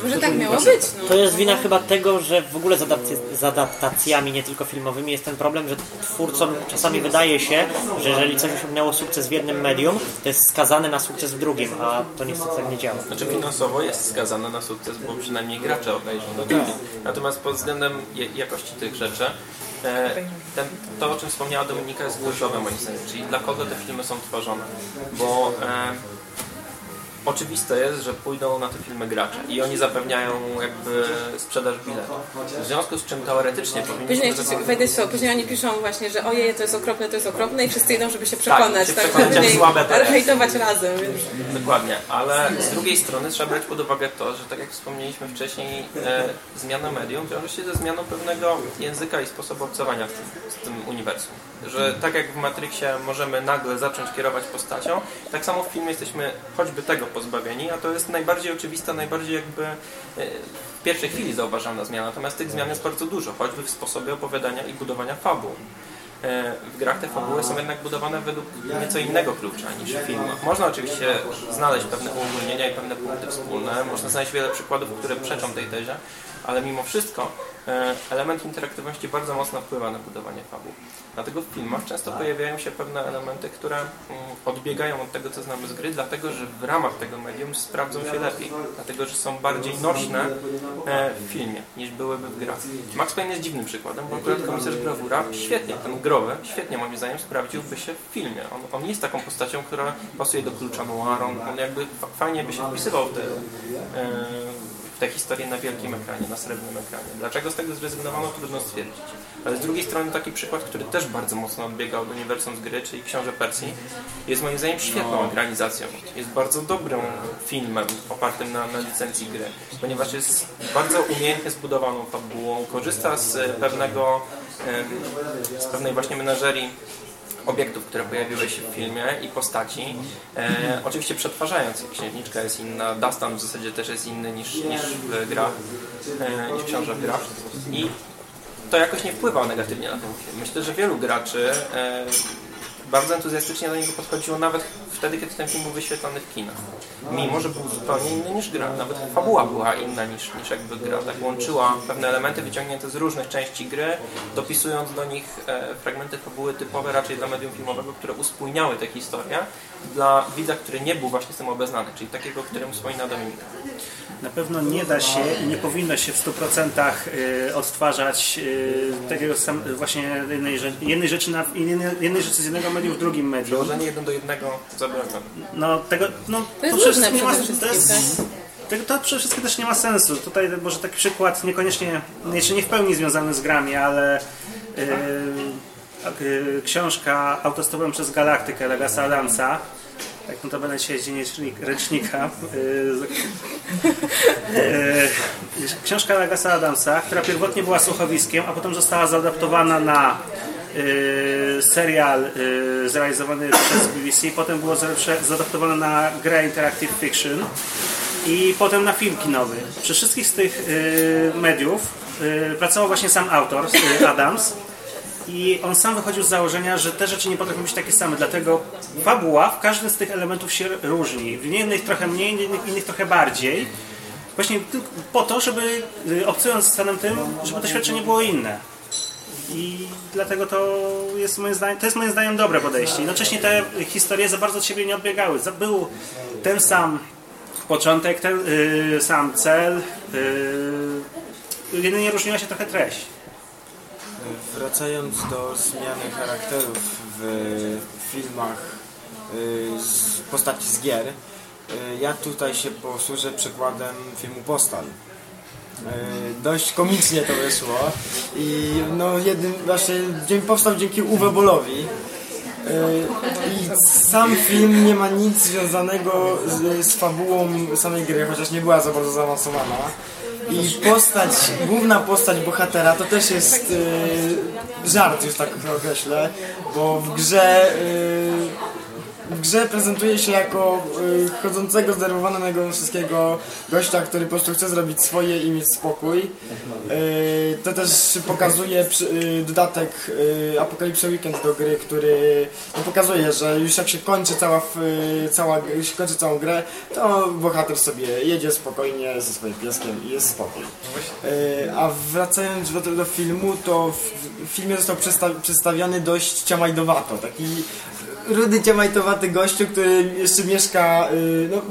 Speaker 6: Może tak miało być, no.
Speaker 5: To jest wina chyba tego, że w ogóle z, adaptac- z adaptacjami, nie tylko filmowymi, jest ten problem, że twórcom czasami wydaje się, że jeżeli coś osiągnęło sukces w jednym medium, to jest skazane na sukces w drugim, a to niestety tak nie działa.
Speaker 4: Znaczy finansowo jest skazane na sukces, bo przynajmniej gracze obejrzą do tego. Natomiast pod względem jakości tych rzeczy, ten, to o czym wspomniała Dominika jest kluczowe moim zdaniem, czyli dla kogo te filmy są tworzone. Bo e, oczywiste jest, że pójdą na te filmy gracze i oni zapewniają jakby sprzedaż biletów. W związku z czym teoretycznie
Speaker 6: Później,
Speaker 4: powinniśmy...
Speaker 6: jeszcze wejdę w później oni piszą właśnie, że ojej, to jest okropne, to jest okropne i wszyscy idą, żeby się przekonać,
Speaker 4: się
Speaker 6: tak,
Speaker 4: przekonać,
Speaker 6: żeby
Speaker 4: jak słabe to
Speaker 6: hejtować razem, więc...
Speaker 4: Dokładnie, ale z drugiej strony trzeba brać pod uwagę to, że tak jak wspomnieliśmy wcześniej, e, zmiana medium wiąże się ze zmianą pewnego języka i sposobu obcowania w tym, z tym uniwersum. Że tak jak w Matrixie możemy nagle zacząć kierować postacią, tak samo w filmie jesteśmy choćby tego pozbawieni, a to jest najbardziej oczywista, najbardziej jakby e, w pierwszej chwili zauważalna zmiana, natomiast tych zmian jest bardzo dużo, choćby w sposobie opowiadania i budowania fabuł. E, W grach te fabuły są jednak budowane według nieco innego klucza niż w filmach. Można oczywiście znaleźć pewne uogólnienia i pewne punkty wspólne, można znaleźć wiele przykładów, które przeczą tej tezie, ale mimo wszystko element interaktywności bardzo mocno wpływa na budowanie fabuł. Dlatego w filmach często pojawiają się pewne elementy, które mm, odbiegają od tego, co znamy z gry, dlatego że w ramach tego medium sprawdzą się lepiej, dlatego że są bardziej nośne e, w filmie niż byłyby w grach. Max Payne jest dziwnym przykładem, bo akurat komisarz Brawura świetnie, ten growy, świetnie moim zdaniem sprawdziłby się w filmie. On, on jest taką postacią, która pasuje do klucza noir, on, on jakby fa- fajnie by się wpisywał w te, e, tę historię na wielkim ekranie, na srebrnym ekranie. Dlaczego z tego zrezygnowano, trudno stwierdzić. Ale z drugiej strony taki przykład, który też bardzo mocno odbiega od uniwersum z gry, czyli Książę Persji, jest moim zdaniem świetną ekranizacją. Jest bardzo dobrym filmem opartym na, na licencji gry, ponieważ jest bardzo umiejętnie zbudowaną fabułą, korzysta z pewnego, z pewnej właśnie menażerii obiektów, które pojawiły się w filmie i postaci. E, oczywiście przetwarzając. Księżniczka jest inna, Dastan w zasadzie też jest inny niż, niż w grach, e, niż książę w grach. I to jakoś nie wpływa negatywnie na ten film. Myślę, że wielu graczy e, bardzo entuzjastycznie do niego podchodziło nawet wtedy, kiedy ten film był wyświetlany w kinach. Mimo, że był zupełnie inny niż gra. Nawet fabuła była inna niż, niż jakby gra. Tak łączyła pewne elementy wyciągnięte z różnych części gry, dopisując do nich e, fragmenty fabuły typowe raczej dla medium filmowego, które uspójniały tę historię dla widza, który nie był właśnie z tym obeznany, czyli takiego, którym wspomina Dominika.
Speaker 3: Na pewno nie da się i nie powinno się w 100% y, odtwarzać y, takiego sam, właśnie jednej, rzeczy- jednej rzeczy na, jednej, rzeczy z jednego medium w drugim medium.
Speaker 4: Przełożenie jeden do jednego zabronione.
Speaker 3: No tego, no
Speaker 6: To jest
Speaker 3: wszystkim nie ma, to jest, tego, to przede wszystkim też nie ma sensu. Tutaj może taki przykład niekoniecznie, jeszcze nie w pełni związany z grami, ale y, y, książka Autostopem przez Galaktykę Legasa Adamsa Tak, no to będę dzisiaj dzień ręcznik- ręcznika. Yy, yy, Książka Legasa Adamsa, która pierwotnie była słuchowiskiem, a potem została zaadaptowana na serial zrealizowany przez BBC, potem było za- zaadaptowane na grę Interactive Fiction i potem na film kinowy. Przy wszystkich z tych mediów pracował właśnie sam autor, Adams. I on sam wychodził z założenia, że te rzeczy nie potrafią być takie same, dlatego fabuła w każdym z tych elementów się różni. W innych trochę mniej, w innych- trochę bardziej. Właśnie po to, żeby y, obcując z fanem tym, żeby doświadczenie było inne. I dlatego to jest moim zdaniem, to jest moim zdaniem dobre podejście. Jednocześnie te historie za bardzo od siebie nie odbiegały. Był ten sam początek, ten y, sam cel. Y, jedynie różniła się trochę treść.
Speaker 7: Wracając do zmiany charakterów w filmach y, z postaci z gier, y, ja tutaj się posłużę przykładem filmu Postal. Y, Dość komicznie to wyszło i no jednym właśnie dzień powstał dzięki Uwe Bolowi. I sam film nie ma nic związanego z, z fabułą samej gry, chociaż nie była za bardzo zaawansowana. I postać, główna postać bohatera to też jest y, żart, już tak określę, bo w grze y, w grze prezentuje się jako y, chodzącego, zdenerwowanego wszystkiego gościa, który po prostu chce zrobić swoje i mieć spokój. Y, to też pokazuje przy, y, dodatek y, Apocalypse Weekend do gry, który no, pokazuje, że już jak się kończy cała, y, cała, już kończy całą grę, to bohater sobie jedzie spokojnie ze swoim pieskiem i jest spokój. Y, a wracając do, do filmu, to w, w filmie został przedsta- przedstawiony dość ciamajdowato, taki rudy ciamajtowaty gościu, który jeszcze mieszka, y, no,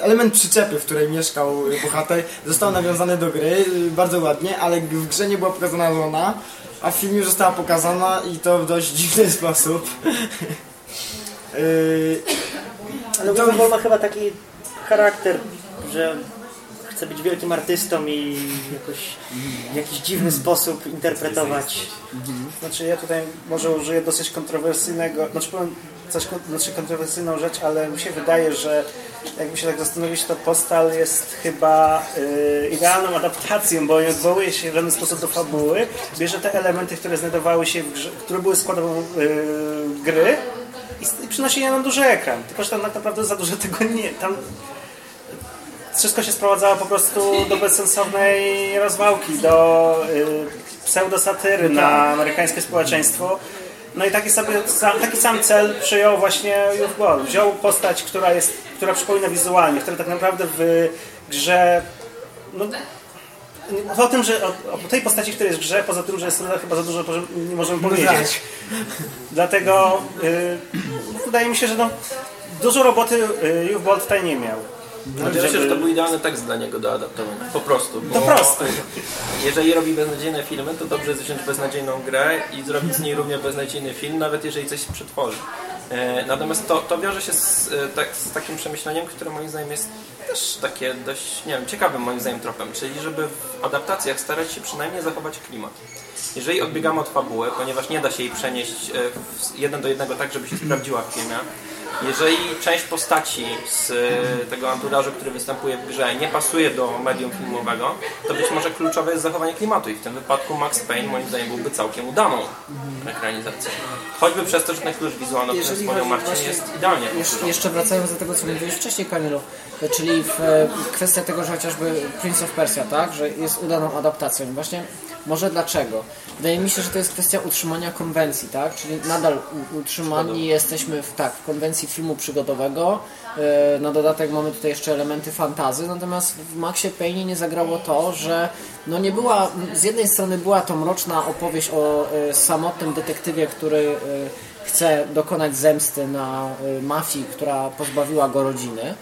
Speaker 7: element przyczepy, w której mieszkał y, bohater, został nawiązany do gry y, bardzo ładnie, ale w grze nie była pokazana żona, a w filmie już została pokazana i to w dość dziwny sposób.
Speaker 5: Ale
Speaker 7: To-
Speaker 5: Uwe ma chyba taki charakter, że chce być wielkim artystą i jakoś w jakiś dziwny sposób interpretować.
Speaker 3: Znaczy ja tutaj może użyję dosyć kontrowersyjnego, znaczy powiem coś znaczy kontrowersyjną rzecz, ale mi się wydaje, że jakby się tak zastanowić, to Postal jest chyba y, idealną adaptacją, bo nie odwołuje się w żaden sposób do fabuły, bierze te elementy, które znajdowały się w grze, które były składową y, gry i przynosi je na duży ekran. Tylko, że tam tak naprawdę za dużo tego nie, tam wszystko się sprowadzało po prostu do bezsensownej rozwałki, do y, pseudosatyry na amerykańskie społeczeństwo. No i taki, sobie, sam, taki sam cel przyjął właśnie Youth Ball. Wziął postać, która, jest, która przypomina wizualnie, która tak naprawdę w grze... No, o tym, że o, o tej postaci, która jest w grze, poza tym, że jest ruda, chyba za dużo nie możemy powiedzieć. Dlatego y, wydaje mi się, że no, dużo roboty y, Youth Ball tutaj nie miał.
Speaker 4: Znaczy, Myślę, że to był idealny tekst dla niego do adaptowania. Po prostu. Bo
Speaker 3: To proste.
Speaker 4: Jeżeli robi beznadziejne filmy, to dobrze jest wziąć beznadziejną grę i zrobić z niej równie beznadziejny film, nawet jeżeli coś się przetworzy. E, Natomiast to, to wiąże się z, e, tak, z takim przemyśleniem, które moim zdaniem jest też takie dość, nie wiem, ciekawym moim zdaniem tropem, czyli żeby w adaptacjach starać się przynajmniej zachować klimat. Jeżeli odbiegamy od fabuły, ponieważ nie da się jej przenieść e, jeden do jednego tak, żeby się sprawdziła w filmie, jeżeli część postaci z e, tego anturażu, który występuje w grze, nie pasuje do medium filmowego, to być może kluczowe jest zachowanie klimatu i w tym wypadku Max Payne moim zdaniem byłby całkiem udaną ekranizacją. Choćby przez to, że ten klucz wizualny, o którym
Speaker 1: Jeżeli
Speaker 4: wspomniał Marcin, jest idealnie
Speaker 1: Jeszcze, jeszcze wracając do tego, co mówiłeś wcześniej, Kamilu, czyli w e, kwestia tego, że chociażby Prince of Persia, tak, że jest udaną adaptacją. Właśnie może dlaczego? Wydaje mi się, że to jest kwestia utrzymania konwencji, tak? Czyli nadal utrzymani jesteśmy w, tak, w konwencji filmu przygodowego. E, Na dodatek mamy tutaj jeszcze elementy fantazy, natomiast w Maxie Payne nie zagrało to, że no nie była, z jednej strony była to mroczna opowieść o e, samotnym detektywie, który e, chce dokonać zemsty na mafii, która pozbawiła go rodziny.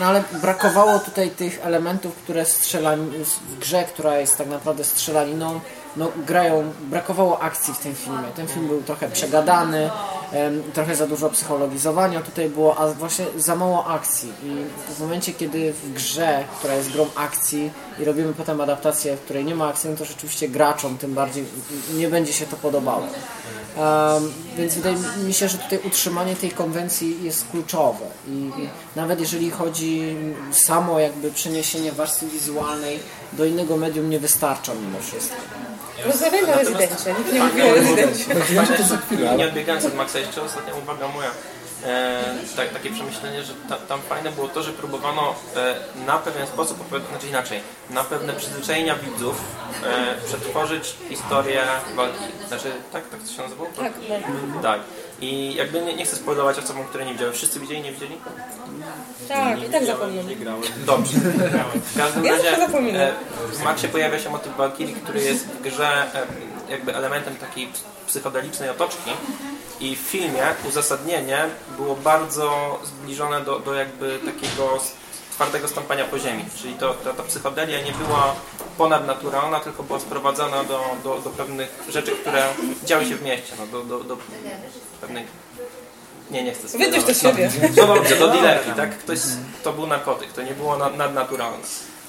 Speaker 1: No ale brakowało tutaj tych elementów, które strzelani, w grze, która jest tak naprawdę strzelaniną, no grają, brakowało akcji w tym filmie. Ten film był trochę przegadany, trochę za dużo psychologizowania tutaj było, a właśnie za mało akcji. I w momencie, kiedy w grze, która jest grą akcji i robimy potem adaptację, w której nie ma akcji, no to rzeczywiście graczom tym bardziej nie będzie się to podobało. Um, więc wydaje mi się, że tutaj utrzymanie tej konwencji jest kluczowe i nawet jeżeli chodzi samo jakby przeniesienie warstwy wizualnej do innego medium nie wystarcza mimo wszystko.
Speaker 6: Rozmawiajmy o rezydencie, nikt nie mówi o rezydencie.
Speaker 4: Fajne, nie odbiegając od Maxa jeszcze ostatnia uwaga moja. E, tak, takie przemyślenie, że ta, tam fajne było to, że próbowano e, na pewien sposób, znaczy inaczej, na pewne przyzwyczajenia widzów e, przetworzyć historię walki. Znaczy, tak, tak to się nazywało?
Speaker 6: Tak, no.
Speaker 4: Tak. I jakby nie, nie chcę spoilować osobom, które nie widziały. Wszyscy widzieli, nie widzieli?
Speaker 6: tak, i tak zapomnę.
Speaker 4: Dobrze. W każdym
Speaker 6: Ja
Speaker 4: razie e, w Maxie pojawia się motyw Valkyrie, który jest w grze e, jakby elementem takiej psychodelicznej otoczki i w filmie uzasadnienie było bardzo zbliżone do, do jakby takiego twardego stąpania po ziemi. Czyli to, ta, ta psychodelia nie była ponadnaturalna, tylko była sprowadzana do, do, do pewnych rzeczy, które działy się w mieście, no, do, do, do pewnych... Nie, nie chcę
Speaker 6: Wyduś to siebie.
Speaker 4: No dobrze, do dilerki, tak? Ktoś, to był narkotyk, to nie było nad, nadnaturalne.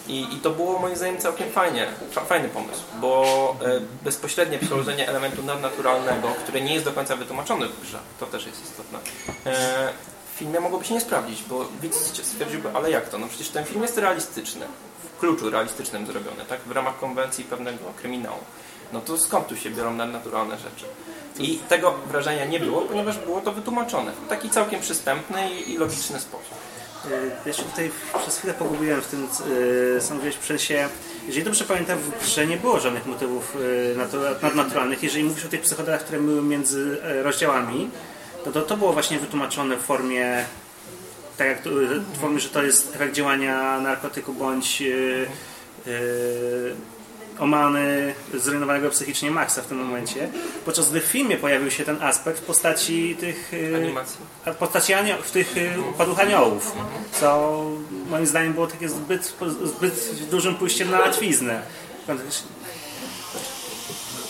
Speaker 4: I, I to było moim zdaniem całkiem fajnie, fa, fajny pomysł, bo e, bezpośrednie przełożenie elementu nadnaturalnego, które nie jest do końca wytłumaczone w grze, to też jest istotne, e, w filmie mogłoby się nie sprawdzić, bo widz stwierdziłby, ale jak to? No przecież ten film jest realistyczny, w kluczu realistycznym zrobiony, tak? W ramach konwencji pewnego kryminału. No to skąd tu się biorą nadnaturalne rzeczy? I tego wrażenia nie było, ponieważ było to wytłumaczone w taki całkiem przystępny i, logiczny sposób.
Speaker 3: Y, Ja się tutaj przez chwilę pogubiłem w tym, co mówiłeś w jeżeli dobrze pamiętam, grze nie było żadnych motywów natu- nadnaturalnych. Jeżeli mówisz o tych psychodelach, które były między e, rozdziałami, to, to to było właśnie wytłumaczone w formie tak jak w formie, że to jest efekt działania narkotyku bądź omany zrujnowanego psychicznie Maxa w tym momencie. Podczas gdy w filmie pojawił się ten aspekt w postaci tych yy,
Speaker 4: Animacji.
Speaker 3: w postaci anio- w tych upadłych aniołów, co moim zdaniem było takie zbyt, zbyt dużym pójściem na łatwiznę.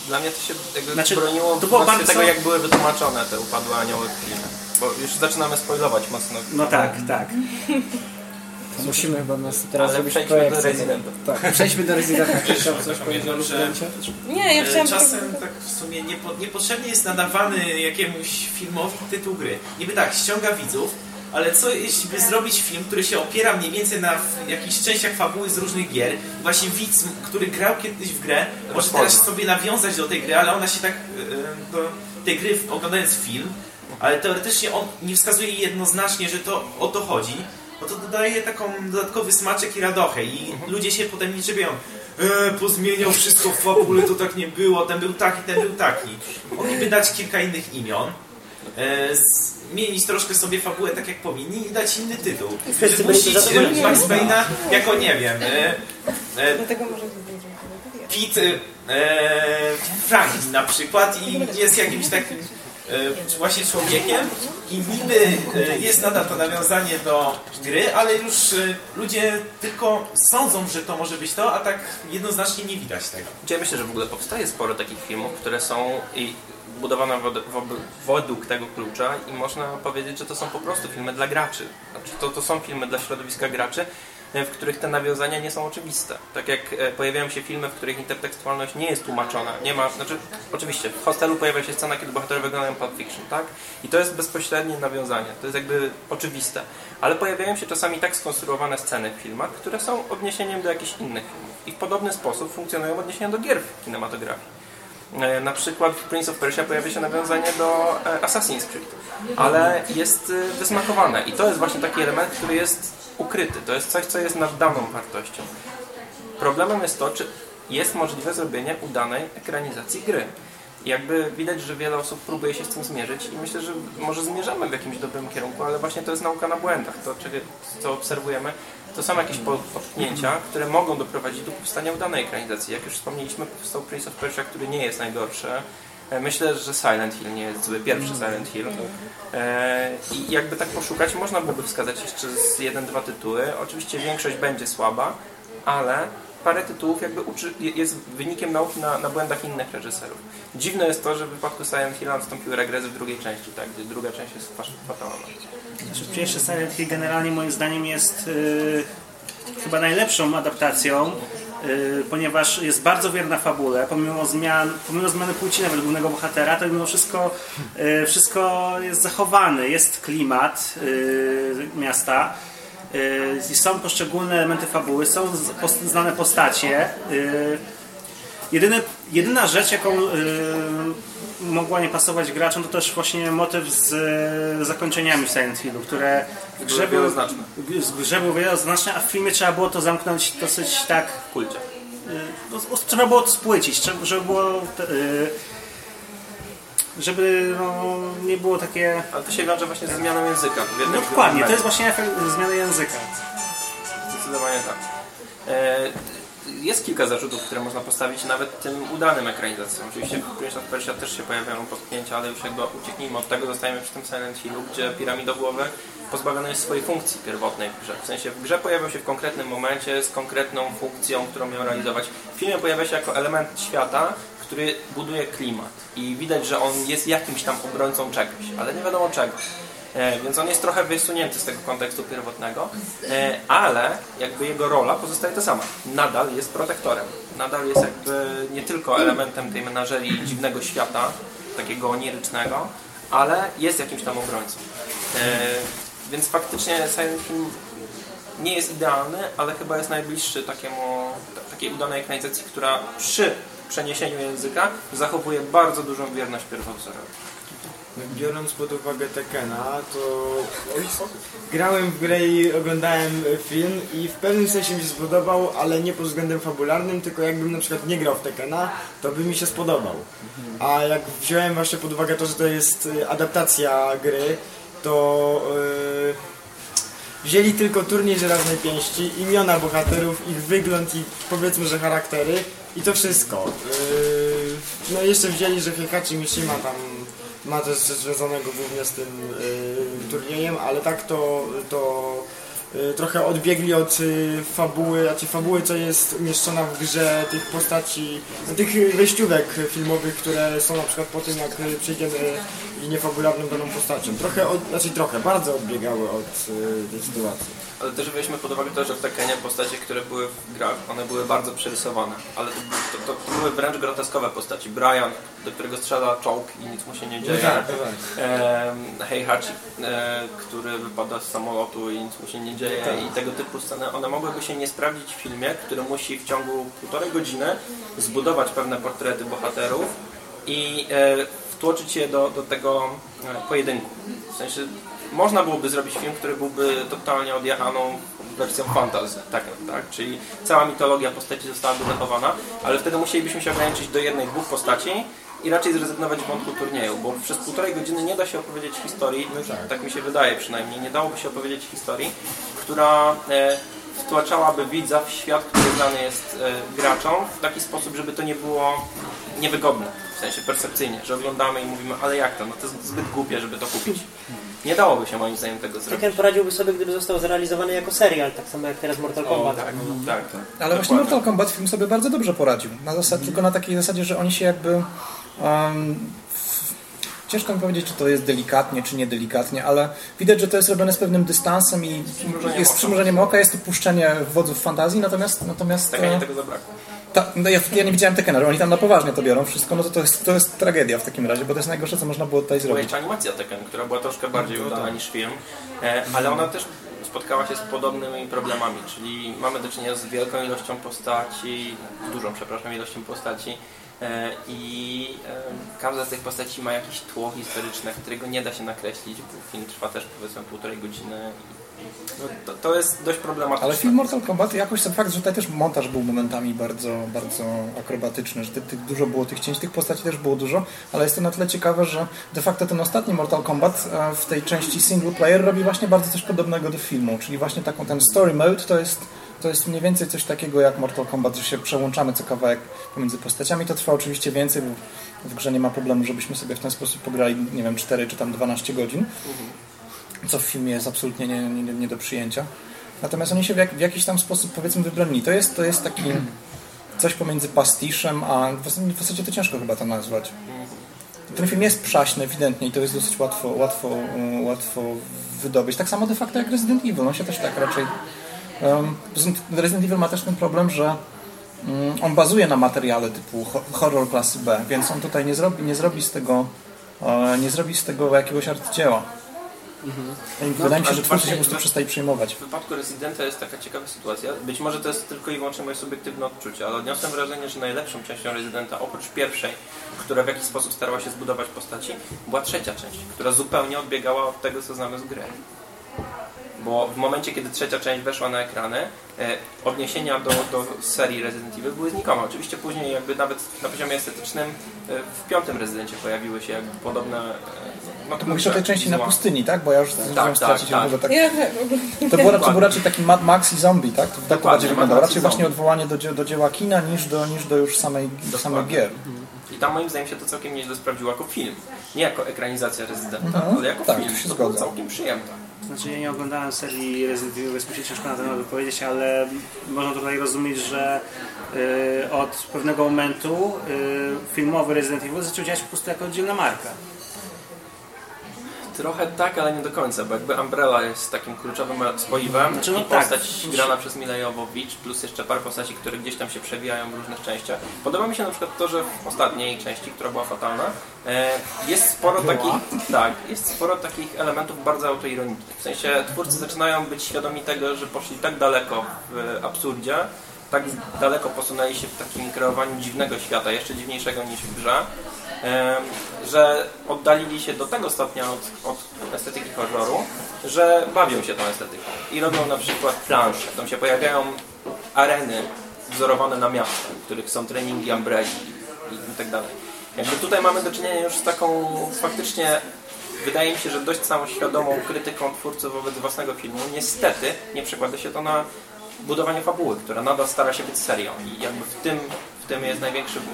Speaker 4: Dla mnie to się jakby
Speaker 3: Znaczy,
Speaker 4: broniło
Speaker 3: to było bardzo-
Speaker 4: tego, jak były wytłumaczone te upadłe anioły w filmie. Bo już zaczynamy spoilować mocno.
Speaker 3: No tak, tak.
Speaker 1: To musimy chyba nas teraz
Speaker 4: Ale
Speaker 1: zrobić
Speaker 4: przejdźmy
Speaker 1: projekt.
Speaker 4: do Residenta.
Speaker 1: Tak, przejdźmy do rezydenta. Chciał coś powiedzieć o
Speaker 9: że-
Speaker 1: rezydencie?
Speaker 6: Nie, ja chciałam...
Speaker 9: Czasem tak w sumie niepo, niepotrzebnie jest nadawany jakiemuś filmowi tytuł gry. Niby tak, ściąga widzów, ale co jeśli by zrobić film, który się opiera mniej więcej na jakichś częściach fabuły z różnych gier. Właśnie widz, który grał kiedyś w grę, może teraz sobie nawiązać do tej gry, ale ona się tak e, do tej gry oglądając film, ale teoretycznie on nie wskazuje jednoznacznie, że to o to chodzi. No to dodaje taką dodatkowy smaczek i radochę. I ludzie się potem nie czepiają. E, pozmieniał wszystko w fabule, to tak nie było, ten był taki, ten był taki. Mogliby dać kilka innych imion, e, zmienić troszkę sobie fabułę tak jak powinni i dać inny tytuł. Wypuścić Max Payne'a jako, nie wiem, e, e,
Speaker 6: Dlatego może nie
Speaker 9: Pete e, Franklin na przykład i jest jakimś takim właśnie człowiekiem i niby e, jest nadal to nawiązanie do gry, ale już e, ludzie tylko sądzą, że to może być to, a tak jednoznacznie nie widać tego.
Speaker 4: Ja myślę, że w ogóle powstaje sporo takich filmów, które są i budowane według tego klucza i można powiedzieć, że to są po prostu filmy dla graczy. Znaczy, to, to są filmy dla środowiska graczy, e, w których te nawiązania nie są oczywiste. Tak jak e, pojawiają się filmy, w których intertekstualność nie jest tłumaczona. Nie ma, znaczy, oczywiście, w hostelu pojawia się scena, kiedy bohaterowie wyglądają Pulp Fiction, tak? I to jest bezpośrednie nawiązanie, to jest jakby oczywiste. Ale pojawiają się czasami tak skonstruowane sceny w filmach, które są odniesieniem do jakichś innych filmów. I w podobny sposób funkcjonują odniesienia do gier w kinematografii. E, Na przykład w Prince of Persia pojawia się nawiązanie do e, Assassin's Creed, ale jest e, wysmakowane i to jest właśnie taki element, który jest ukryty. To jest coś, co jest naddaną wartością. Problemem jest to, czy jest możliwe zrobienie udanej ekranizacji gry. Jakby widać, że wiele osób próbuje się z tym zmierzyć i myślę, że może zmierzamy w jakimś dobrym kierunku, ale właśnie to jest nauka na błędach. To, co obserwujemy, to są jakieś po- potknięcia, które mogą doprowadzić do powstania udanej ekranizacji. Jak już wspomnieliśmy, powstał Prince of Persia, który nie jest najgorszy. E, Myślę, że Silent Hill nie jest zły, pierwszy Silent Hill. E, I jakby tak poszukać, można byłoby wskazać jeszcze z jeden, dwa tytuły. Oczywiście większość będzie słaba, ale parę tytułów jakby uczy, jest wynikiem nauki na, na błędach innych reżyserów. Dziwne jest to, że w wypadku Silent Hill nastąpiły regresy w drugiej części, tak, gdzie druga część jest fatalna.
Speaker 3: Znaczy, pierwszy Silent Hill generalnie moim zdaniem jest y, chyba najlepszą adaptacją, ponieważ jest bardzo wierna fabule, pomimo zmian, pomimo zmiany płci nawet głównego bohatera, to mimo wszystko y, wszystko jest zachowane, jest klimat y, miasta. y, Są poszczególne elementy fabuły, są znane postacie. y, Jedyne, jedyna rzecz, jaką y, mogła nie pasować graczom, to też właśnie motyw z y, zakończeniami w Silent Hillu, które w grze
Speaker 4: Były wieloznaczne.
Speaker 3: w grze były wieloznaczne, a w filmie trzeba było to zamknąć dosyć tak...
Speaker 4: Kulcie.
Speaker 3: Y, no, trzeba było to spłycić, trzeba- żeby było... Y, żeby no, nie było takie...
Speaker 4: Ale to się wiąże właśnie ze zmianą języka. w
Speaker 3: No dokładnie, to jest właśnie efekt zmiany języka.
Speaker 4: Zdecydowanie tak. E, Jest kilka zarzutów, które można postawić nawet tym udanym ekranizacjom. Oczywiście w Prince of Persia też się pojawiają potknięcia, ale już jakby ucieknijmy od tego, zostajemy przy tym Silent Hillu, gdzie piramidogłowy pozbawiony jest swojej funkcji pierwotnej w grze. W sensie w grze pojawiał się w konkretnym momencie z konkretną funkcją, którą miał realizować. W filmie pojawia się jako element świata, który buduje klimat i widać, że on jest jakimś tam obrońcą czegoś, ale nie wiadomo czego. E, Więc on jest trochę wysunięty z tego kontekstu pierwotnego, e, ale jakby jego rola pozostaje ta sama. Nadal jest protektorem. Nadal jest jakby nie tylko elementem tej menażerii dziwnego świata, takiego onirycznego, ale jest jakimś tam obrońcą. E, Więc faktycznie Silent Hill nie jest idealny, ale chyba jest najbliższy takiemu, ta- takiej udanej ekranizacji, która przy przeniesieniu języka zachowuje bardzo dużą wierność pierwowzorowi.
Speaker 7: Biorąc pod uwagę Tekena, to grałem w grę i oglądałem film i w pewnym sensie mi się spodobał, ale nie pod względem fabularnym, tylko jakbym na przykład nie grał w Tekena, to by mi się spodobał. A jak wziąłem właśnie pod uwagę to, że to jest e, adaptacja gry, to e, wzięli tylko turniej żelaznej pięści, imiona bohaterów, ich wygląd i powiedzmy, że charaktery i to wszystko. Yy, No jeszcze wzięli, że Heikachi Mishima tam ma też związanego głównie z tym yy, turniejem, ale tak to, to yy, trochę odbiegli od yy, fabuły, znaczy fabuły, co jest umieszczona w grze tych postaci, no, tych wejściówek filmowych, które są na przykład po tym, jak przejdziemy i niefabularną daną postacią. Trochę, od, znaczy trochę, bardzo odbiegały od yy, tej sytuacji.
Speaker 4: Ale też weźmy pod uwagę to, że w Tekkenie postacie, które były w grach, one były bardzo przerysowane. Ale to, to, to były wręcz groteskowe postaci. Brian, do którego strzela czołg i nic mu się nie dzieje.
Speaker 7: tak, tak.
Speaker 4: Heihachi, e, który wypada z samolotu i nic mu się nie dzieje. I tego typu sceny, one mogłyby się nie sprawdzić w filmie, który musi w ciągu półtorej godziny zbudować pewne portrety bohaterów i e, wtłoczyć je do, do tego e, pojedynku. W sensie można byłoby zrobić film, który byłby totalnie odjechaną wersją fantasy, tak, tak? czyli cała mitologia postaci zostałaby zachowana, ale wtedy musielibyśmy się ograniczyć do jednej, dwóch postaci i raczej zrezygnować z wątku turnieju, bo przez półtorej godziny nie da się opowiedzieć historii, tak mi się wydaje przynajmniej, nie dałoby się opowiedzieć historii, która e, wtłaczałaby widza w świat, który znany jest e, graczom w taki sposób, żeby to nie było niewygodne, w sensie percepcyjnie, że oglądamy i mówimy, ale jak to, no to jest zbyt głupie, żeby to kupić. Nie dałoby się moim zdaniem tego zrobić.
Speaker 5: Tekken poradziłby sobie, gdyby został zrealizowany jako serial, tak samo jak teraz Mortal
Speaker 4: O,
Speaker 5: Kombat.
Speaker 4: tak, tak, tak.
Speaker 2: Ale właśnie
Speaker 4: Dokładnie.
Speaker 2: Mortal Kombat film sobie bardzo dobrze poradził. Na zasad, Tylko na takiej zasadzie, że oni się jakby... Um, ciężko mi powiedzieć, czy to jest delikatnie, czy niedelikatnie, ale widać, że to jest robione z pewnym dystansem i
Speaker 4: Przymrużeniem
Speaker 2: jest
Speaker 4: oka.
Speaker 2: przymrużeniem oka, jest to puszczenie wodzów fantazji, natomiast... natomiast
Speaker 4: Tak, a nie
Speaker 2: e,
Speaker 4: tego zabrakło.
Speaker 2: ta, no ja, ja nie widziałem Tekena, że oni tam na poważnie to biorą wszystko, no to to jest, to jest tragedia w takim razie, bo to jest najgorsze, co można było tutaj
Speaker 4: Była
Speaker 2: zrobić.
Speaker 4: jeszcze animacja Tekken, która była troszkę bardziej udana niż film, e, ale ona też spotkała się z podobnymi problemami, czyli mamy do czynienia z wielką ilością postaci, z dużą, przepraszam, ilością postaci i e, każda z tych postaci ma jakieś tło historyczne, którego nie da się nakreślić, bo film trwa też powiedzmy półtorej godziny i no, to, to jest dość problematyczne.
Speaker 2: Ale film Mortal Kombat, jakoś ten fakt, że tutaj też montaż był momentami bardzo, bardzo akrobatyczny, że ty, tych dużo było tych cięć, tych postaci też było dużo, ale jest to na tyle ciekawe, że de facto ten ostatni Mortal Kombat e, w tej części single player robi właśnie bardzo coś podobnego do filmu, czyli właśnie taką ten story mode to jest to jest mniej więcej coś takiego jak Mortal Kombat, że się przełączamy co kawałek pomiędzy postaciami. To trwa oczywiście więcej, bo w grze nie ma problemu, żebyśmy sobie w ten sposób pograli, nie wiem, 4 czy tam 12 godzin co w filmie jest absolutnie nie, nie, nie do przyjęcia. Natomiast oni się w, jak, w jakiś tam sposób powiedzmy wybronili. To jest, to jest taki coś pomiędzy pastiszem, a w zasadzie, w zasadzie to ciężko chyba to nazwać. Ten film jest przaśny ewidentnie i to jest dosyć łatwo, łatwo, łatwo wydobyć. Tak samo de facto jak Resident Evil. On się też tak raczej... Resident Evil ma też ten problem, że um, on bazuje na materiale typu ho- horror klasy B, więc on tutaj nie zrobi, nie zrobi z tego e, nie zrobi z tego jakiegoś arcydzieła. Wydaje mi się, że twórcy się po prostu przestali przejmować.
Speaker 4: W wypadku Residenta jest taka ciekawa sytuacja. Być może to jest tylko i wyłącznie moje subiektywne odczucie, ale odniosłem wrażenie, że najlepszą częścią Residenta, oprócz pierwszej, która w jakiś sposób starała się zbudować postaci, była trzecia część, która zupełnie odbiegała od tego, co znamy z gry. Bo w momencie, kiedy trzecia część weszła na ekrany, e, odniesienia do, do serii Resident Evil były znikome. Oczywiście później jakby nawet na poziomie estetycznym e, w piątym Rezydencie pojawiły się jakby podobne... e, No,
Speaker 2: To mówisz o tej części na
Speaker 4: wizualne.
Speaker 2: pustyni, tak? Bo ja już zdążyłem
Speaker 4: tak,
Speaker 2: stracić
Speaker 4: tak.
Speaker 2: tak.
Speaker 6: Tak.
Speaker 2: To, było, to był raczej taki Mad Max i zombie, tak? To, tak to bardziej wyglądało. Raczej właśnie odwołanie do, do dzieła kina niż do, niż do już samej, do samych gier.
Speaker 4: I tam moim zdaniem się to całkiem nieźle sprawdziło jako film. Nie jako ekranizacja Rezydenta,
Speaker 2: Mhm.
Speaker 4: ale jako
Speaker 2: Tak,
Speaker 4: film.
Speaker 2: to się
Speaker 4: to było całkiem przyjemne.
Speaker 3: Znaczy ja nie oglądałem serii Resident Evil, więc mi się ciężko na temat wypowiedzieć, ale można tutaj rozumieć, że y, od pewnego momentu y, filmowy Resident Evil zaczął działać po prostu jako oddzielna marka.
Speaker 4: Trochę tak, ale nie do końca, bo jakby Umbrella jest takim kluczowym spoiwem
Speaker 3: Znaczy, no
Speaker 4: i
Speaker 3: tak.
Speaker 4: postać grana przez Mila Jovovich, plus jeszcze parę postaci, które gdzieś tam się przewijają w różnych częściach. Podoba mi się na przykład to, że w ostatniej części, która była fatalna, e, jest sporo takich, tak, jest sporo takich elementów bardzo autoironicznych. W sensie twórcy zaczynają być świadomi tego, że poszli tak daleko w absurdzie, tak daleko posunęli się w takim kreowaniu dziwnego świata, jeszcze dziwniejszego niż w grze, że oddalili się do tego stopnia od, od estetyki horroru, że bawią się tą estetyką i robią na przykład plansze. Tam się pojawiają areny wzorowane na miastach, w których są treningi umbrelli i, tak dalej. Jakby tutaj mamy do czynienia już z taką faktycznie wydaje mi się, że dość samoświadomą krytyką twórców wobec własnego filmu. Niestety nie przekłada się to na budowanie fabuły, która nadal stara się być serią i jakby w tym, tym jest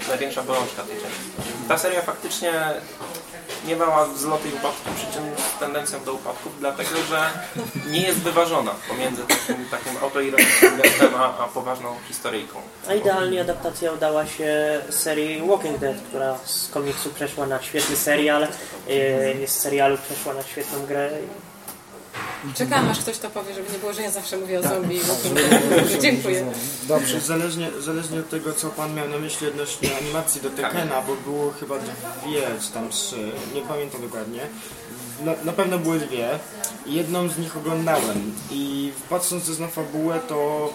Speaker 4: największa bolączka tej części. Ta seria faktycznie nie miała wzloty i upadki, przy czym z tendencją do upadków, dlatego że nie jest wyważona pomiędzy takim, takim autoironicznym a, a poważną historyjką.
Speaker 5: A idealnie adaptacja udała się serii Walking Dead, która z komiksu przeszła na świetny serial, yy, z serialu przeszła na świetną grę.
Speaker 6: Czekam aż ktoś to powie, żeby nie było, że ja zawsze mówię o
Speaker 2: Tak.
Speaker 6: zombie. Dziękuję.
Speaker 7: Dobrze, zależnie, zależnie od tego, co Pan miał na myśli odnośnie animacji do Tekena, bo było chyba dwie, czy tam trzy, nie pamiętam dokładnie. Na, na pewno były dwie. Jedną z nich oglądałem i patrząc też na fabułę, to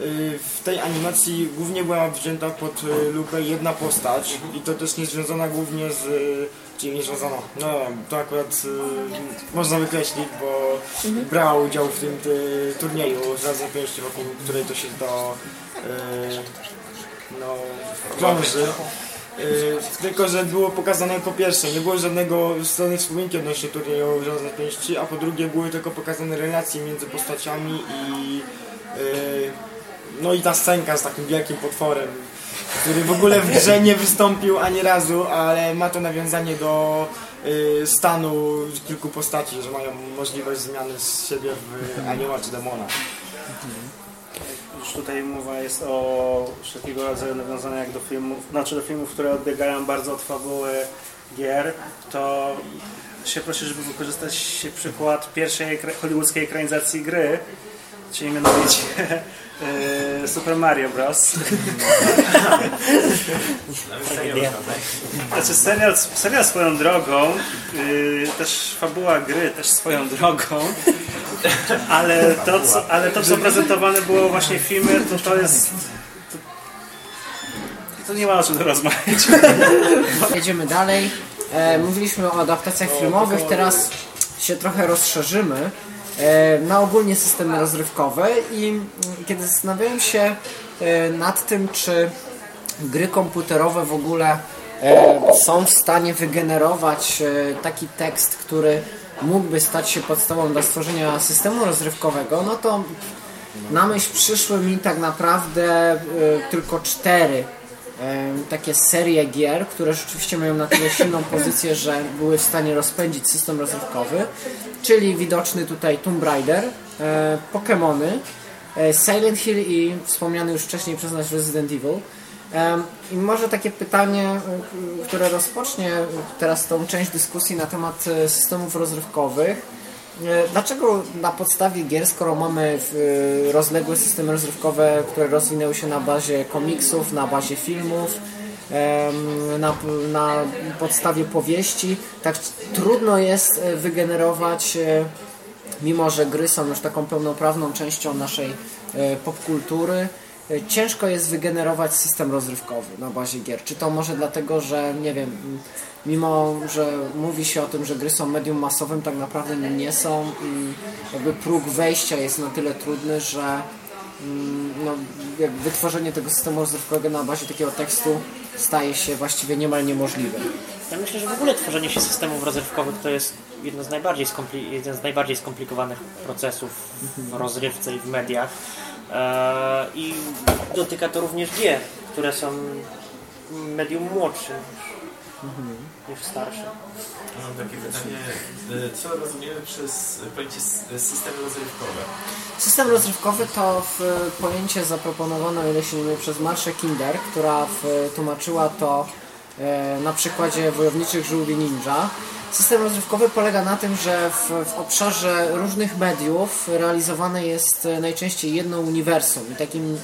Speaker 7: y, w tej animacji głównie była wzięta pod y, lupę jedna postać i to też nie związana głównie z... nie związana, no to akurat y, można wykreślić, bo brała udział w tym y, turnieju z razem pięści, wokół której to się to y, no, krąży. Y, tylko, że było pokazane po pierwsze, nie było żadnego strony wspominki odnośnie turnieju Żelaznej Pięści, a po drugie były tylko pokazane relacje między postaciami i y, no i ta scenka z takim wielkim potworem, który w ogóle w grze nie wystąpił ani razu, ale ma to nawiązanie do y, stanu kilku postaci, że mają możliwość zmiany z siebie w anioła czy demona.
Speaker 3: Już tutaj mowa jest o wszelkiego rodzaju nawiązaniach do filmów, znaczy do filmów, które odbiegają bardzo od fabuły gier, to się proszę, żeby wykorzystać przykład pierwszej hollywoodzkiej ekranizacji gry, czyli mianowicie e, Super Mario Bros. Znaczy serial, serial swoją drogą, yy, też fabuła gry też swoją drogą, ale to, co, ale to co prezentowane było właśnie w filmie, to to jest... To, to nie ma o czym tu rozmawiać.
Speaker 1: Jedziemy dalej. E, mówiliśmy o adaptacjach filmowych, teraz się trochę rozszerzymy na ogólnie systemy rozrywkowe i kiedy zastanawiałem się e, nad tym, czy gry komputerowe w ogóle e, są w stanie wygenerować e, taki tekst, który mógłby stać się podstawą do stworzenia systemu rozrywkowego, no to na myśl przyszły mi tak naprawdę e, tylko cztery e, takie serie gier, które rzeczywiście mają na tyle silną pozycję, że były w stanie rozpędzić system rozrywkowy, czyli widoczny tutaj Tomb Raider, e, Pokémony, e, Silent Hill i wspomniany już wcześniej przez nas Resident Evil. I może takie pytanie, e, które rozpocznie teraz tą część dyskusji na temat systemów rozrywkowych. E, Dlaczego na podstawie gier, skoro mamy e, rozległe systemy rozrywkowe, które rozwinęły się na bazie komiksów, na bazie filmów, na, na podstawie powieści, tak trudno jest e, wygenerować, mimo że gry są już taką pełnoprawną częścią naszej popkultury, ciężko jest wygenerować system rozrywkowy na bazie gier. Czy to może dlatego, że nie wiem, mimo że mówi się o tym, że gry są medium masowym, tak naprawdę nie są i jakby próg wejścia jest na tyle trudny, że no, wytworzenie tego systemu rozrywkowego na bazie takiego tekstu staje się właściwie niemal niemożliwe.
Speaker 5: Ja myślę, że w ogóle tworzenie się systemów rozrywkowych to jest jedno z najbardziej, jeden z najbardziej skomplikowanych procesów w rozrywce i w mediach. Eee, I dotyka to również gier, które są medium młodszym niż, niż starsze.
Speaker 9: Mam takie pytanie, y, co rozumiemy przez pojęcie s- systemy rozrywkowe?
Speaker 1: System rozrywkowy to w pojęcie zaproponowane, o ile się nie mylę, przez Marszę Kinder, która tłumaczyła to e, na przykładzie wojowniczych żółwi ninja. System rozrywkowy polega na tym, że w, w obszarze różnych mediów realizowane jest e, najczęściej jedno uniwersum i takim mm,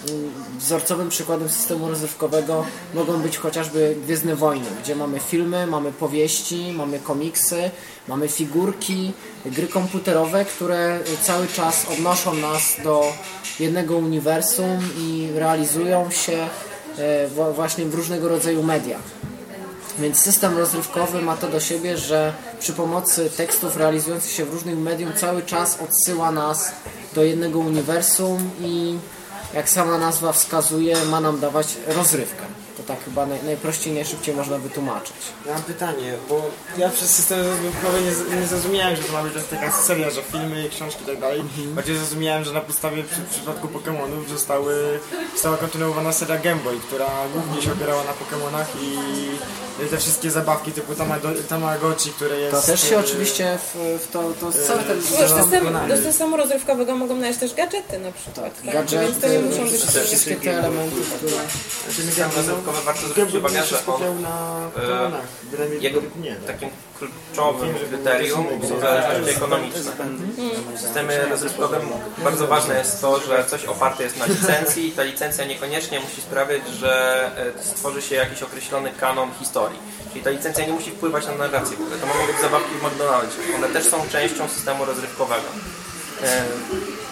Speaker 1: wzorcowym przykładem systemu rozrywkowego mogą być chociażby Gwiezdne Wojny, gdzie mamy filmy, mamy powieści, mamy komiksy, mamy figurki, gry komputerowe, które cały czas odnoszą nas do jednego uniwersum i realizują się e, właśnie w różnego rodzaju mediach. Więc system rozrywkowy ma to do siebie, że przy pomocy tekstów realizujących się w różnych medium cały czas odsyła nas do jednego uniwersum i jak sama nazwa wskazuje, ma nam dawać rozrywkę. Tak chyba naj, najprościej, najszybciej można wytłumaczyć.
Speaker 7: Ja mam pytanie, bo ja przez system rozrywkowy nie, nie zrozumiałem, że to ma być taka seria, że filmy, książki i tak dalej. Bardziej zrozumiałem, że na podstawie przy, w przypadku Pokémonów zostały, została kontynuowana seria Game Boy, która głównie się opierała na Pokémonach i te wszystkie zabawki typu Tamago- Tamagotchi, które jest...
Speaker 1: To też się
Speaker 7: e,
Speaker 1: oczywiście w, w to, to cały ten
Speaker 6: Wiesz, system,
Speaker 7: wykonanie.
Speaker 6: do systemu rozrywkowego mogą należeć też gadżety na przykład. Tak,
Speaker 1: gadżety,
Speaker 6: Więc to nie muszą być
Speaker 1: wszystkie te elementy, które...
Speaker 4: System rozrywkowy warto zwrócić
Speaker 7: Boy
Speaker 4: uwagę, że on
Speaker 7: na. Bynajmniej
Speaker 4: jego
Speaker 7: nie, tak.
Speaker 4: takim kluczowym kryterium są zależności ekonomiczne. Systemy rozrywkowym bardzo ważne jest to, że coś oparte jest na licencji i ta licencja niekoniecznie musi sprawiać, że e, stworzy się jakiś określony kanon historii. Czyli ta licencja nie musi wpływać na narrację. w ogóle. To mogą być zabawki w McDonaldzie. One też są częścią systemu rozrywkowego. E,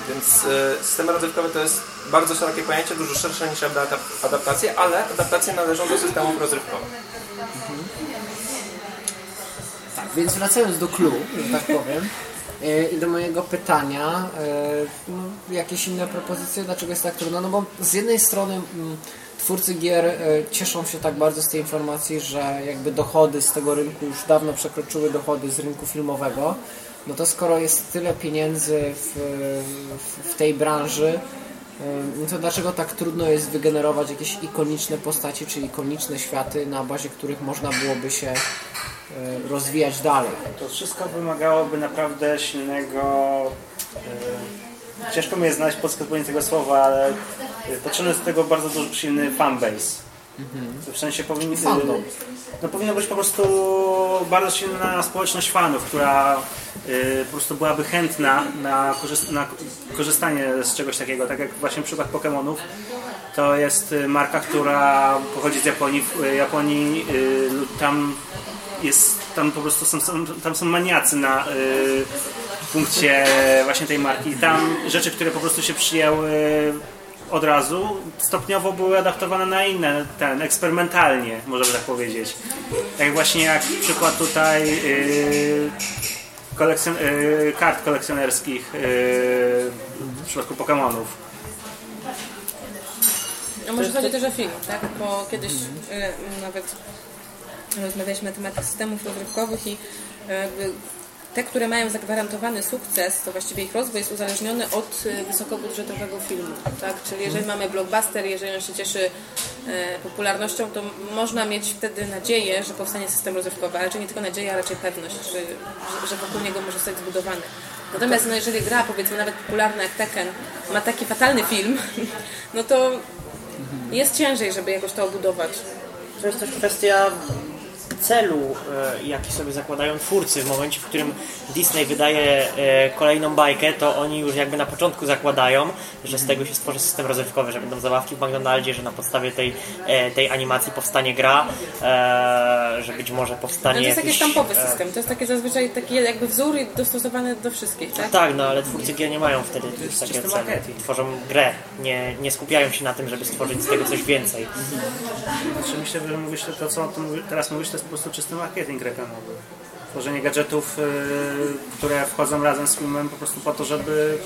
Speaker 4: Więc e, systemy rozrywkowe to jest bardzo szerokie pojęcie, dużo szersze niż adap- adaptacje, ale adaptacje należą do systemów rozrywkowych.
Speaker 1: Tak, więc wracając do clue, że tak powiem, e, i do mojego pytania, no, jakieś inne propozycje, dlaczego jest tak trudno? No bo z jednej strony mm, twórcy gier cieszą się tak bardzo z tej informacji, że jakby dochody z tego rynku już dawno przekroczyły dochody z rynku filmowego, no to skoro jest tyle pieniędzy w, w, tej branży, no to dlaczego tak trudno jest wygenerować jakieś ikoniczne postaci, czy ikoniczne światy, na bazie których można byłoby się e, rozwijać dalej?
Speaker 3: To wszystko wymagałoby naprawdę silnego. e, ciężko mi jest znaleźć polskie odpowiednie tego słowa, ale e, potrzebny jest do tego bardzo silny fanbase. W sensie powinni,
Speaker 1: Fandom.
Speaker 3: no powinna być po prostu bardzo silna społeczność fanów, która y, po prostu byłaby chętna na, korzyst- na korzystanie z czegoś takiego. Tak jak właśnie przykład Pokémonów, to jest y, marka, która pochodzi z Japonii. W y, Japonii tam jest, tam po prostu są, tam są maniacy na punkcie właśnie tej marki. I tam rzeczy, które po prostu się przyjęły od razu, stopniowo były adaptowane na inne, ten, eksperymentalnie, możemy tak powiedzieć. Tak właśnie jak przykład tutaj yy, yy, kart kolekcjonerskich yy, w przypadku Pokémonów.
Speaker 6: A może chodzi też o film, tak? Bo kiedyś y, nawet rozmawialiśmy na temat systemów rozrywkowych i y, jakby te, które mają zagwarantowany sukces, to właściwie ich rozwój jest uzależniony od y, wysokobudżetowego filmu, tak? Czyli jeżeli mamy blockbuster, jeżeli on się cieszy e, popularnością, to można mieć wtedy nadzieję, że powstanie system rozrywkowy, ale czy nie tylko nadzieję, a raczej pewność, że, że, że wokół niego może zostać zbudowany. Natomiast no, jeżeli gra, powiedzmy nawet popularna jak Tekken, ma taki fatalny film, no to jest ciężej, żeby jakoś to obudować.
Speaker 5: To jest też kwestia celu, e, jaki sobie zakładają twórcy. W momencie, w którym Disney wydaje e, kolejną bajkę, to oni już jakby na początku zakładają, że z tego się stworzy system rozrywkowy, że będą zabawki w McDonaldzie, że na podstawie tej, e, tej animacji powstanie gra, że być może
Speaker 6: No
Speaker 5: powstanie
Speaker 6: to jest taki
Speaker 5: jakiś,
Speaker 6: sztampowy
Speaker 5: e,
Speaker 6: system, to jest takie zazwyczaj taki jakby wzór i dostosowany do wszystkich, tak?
Speaker 5: Tak, no ale twórcy gier nie mają wtedy
Speaker 3: jest
Speaker 5: takie
Speaker 3: marketing.
Speaker 5: Tworzą grę, nie, nie skupiają się na tym, żeby stworzyć z tego coś więcej.
Speaker 3: Znaczy myślę, że mówisz to, co teraz mówisz, to jest prostu czysty marketing reklamowy. Tworzenie gadżetów, y, które wchodzą razem z filmem po prostu po to, żeby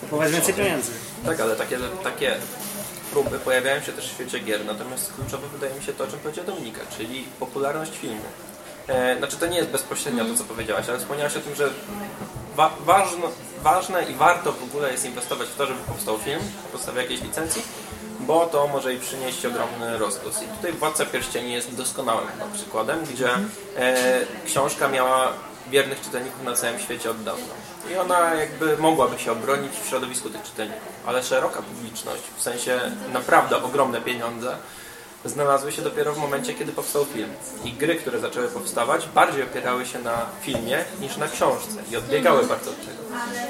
Speaker 3: kupować więcej pieniędzy.
Speaker 4: Tak, ale takie, takie próby pojawiają się też w świecie gier, natomiast kluczowe wydaje mi się to, o czym powiedział Dominika, czyli popularność filmu. E, znaczy to nie jest bezpośrednio to, co powiedziałaś, ale wspomniałaś o tym, że wa ważne, ważne i warto w ogóle jest inwestować w to, żeby powstał film na podstawie jakiejś licencji, bo to może i przynieść ogromny rozgłos. I tutaj Władca Pierścieni jest doskonałym przykładem, gdzie e, książka miała wiernych czytelników na całym świecie od dawna. I ona jakby mogłaby się obronić w środowisku tych czytelników, ale szeroka publiczność, w sensie naprawdę ogromne pieniądze, znalazły się dopiero w momencie, kiedy powstał film. I gry, które zaczęły powstawać, bardziej opierały się na filmie niż na książce i odbiegały bardzo od tego.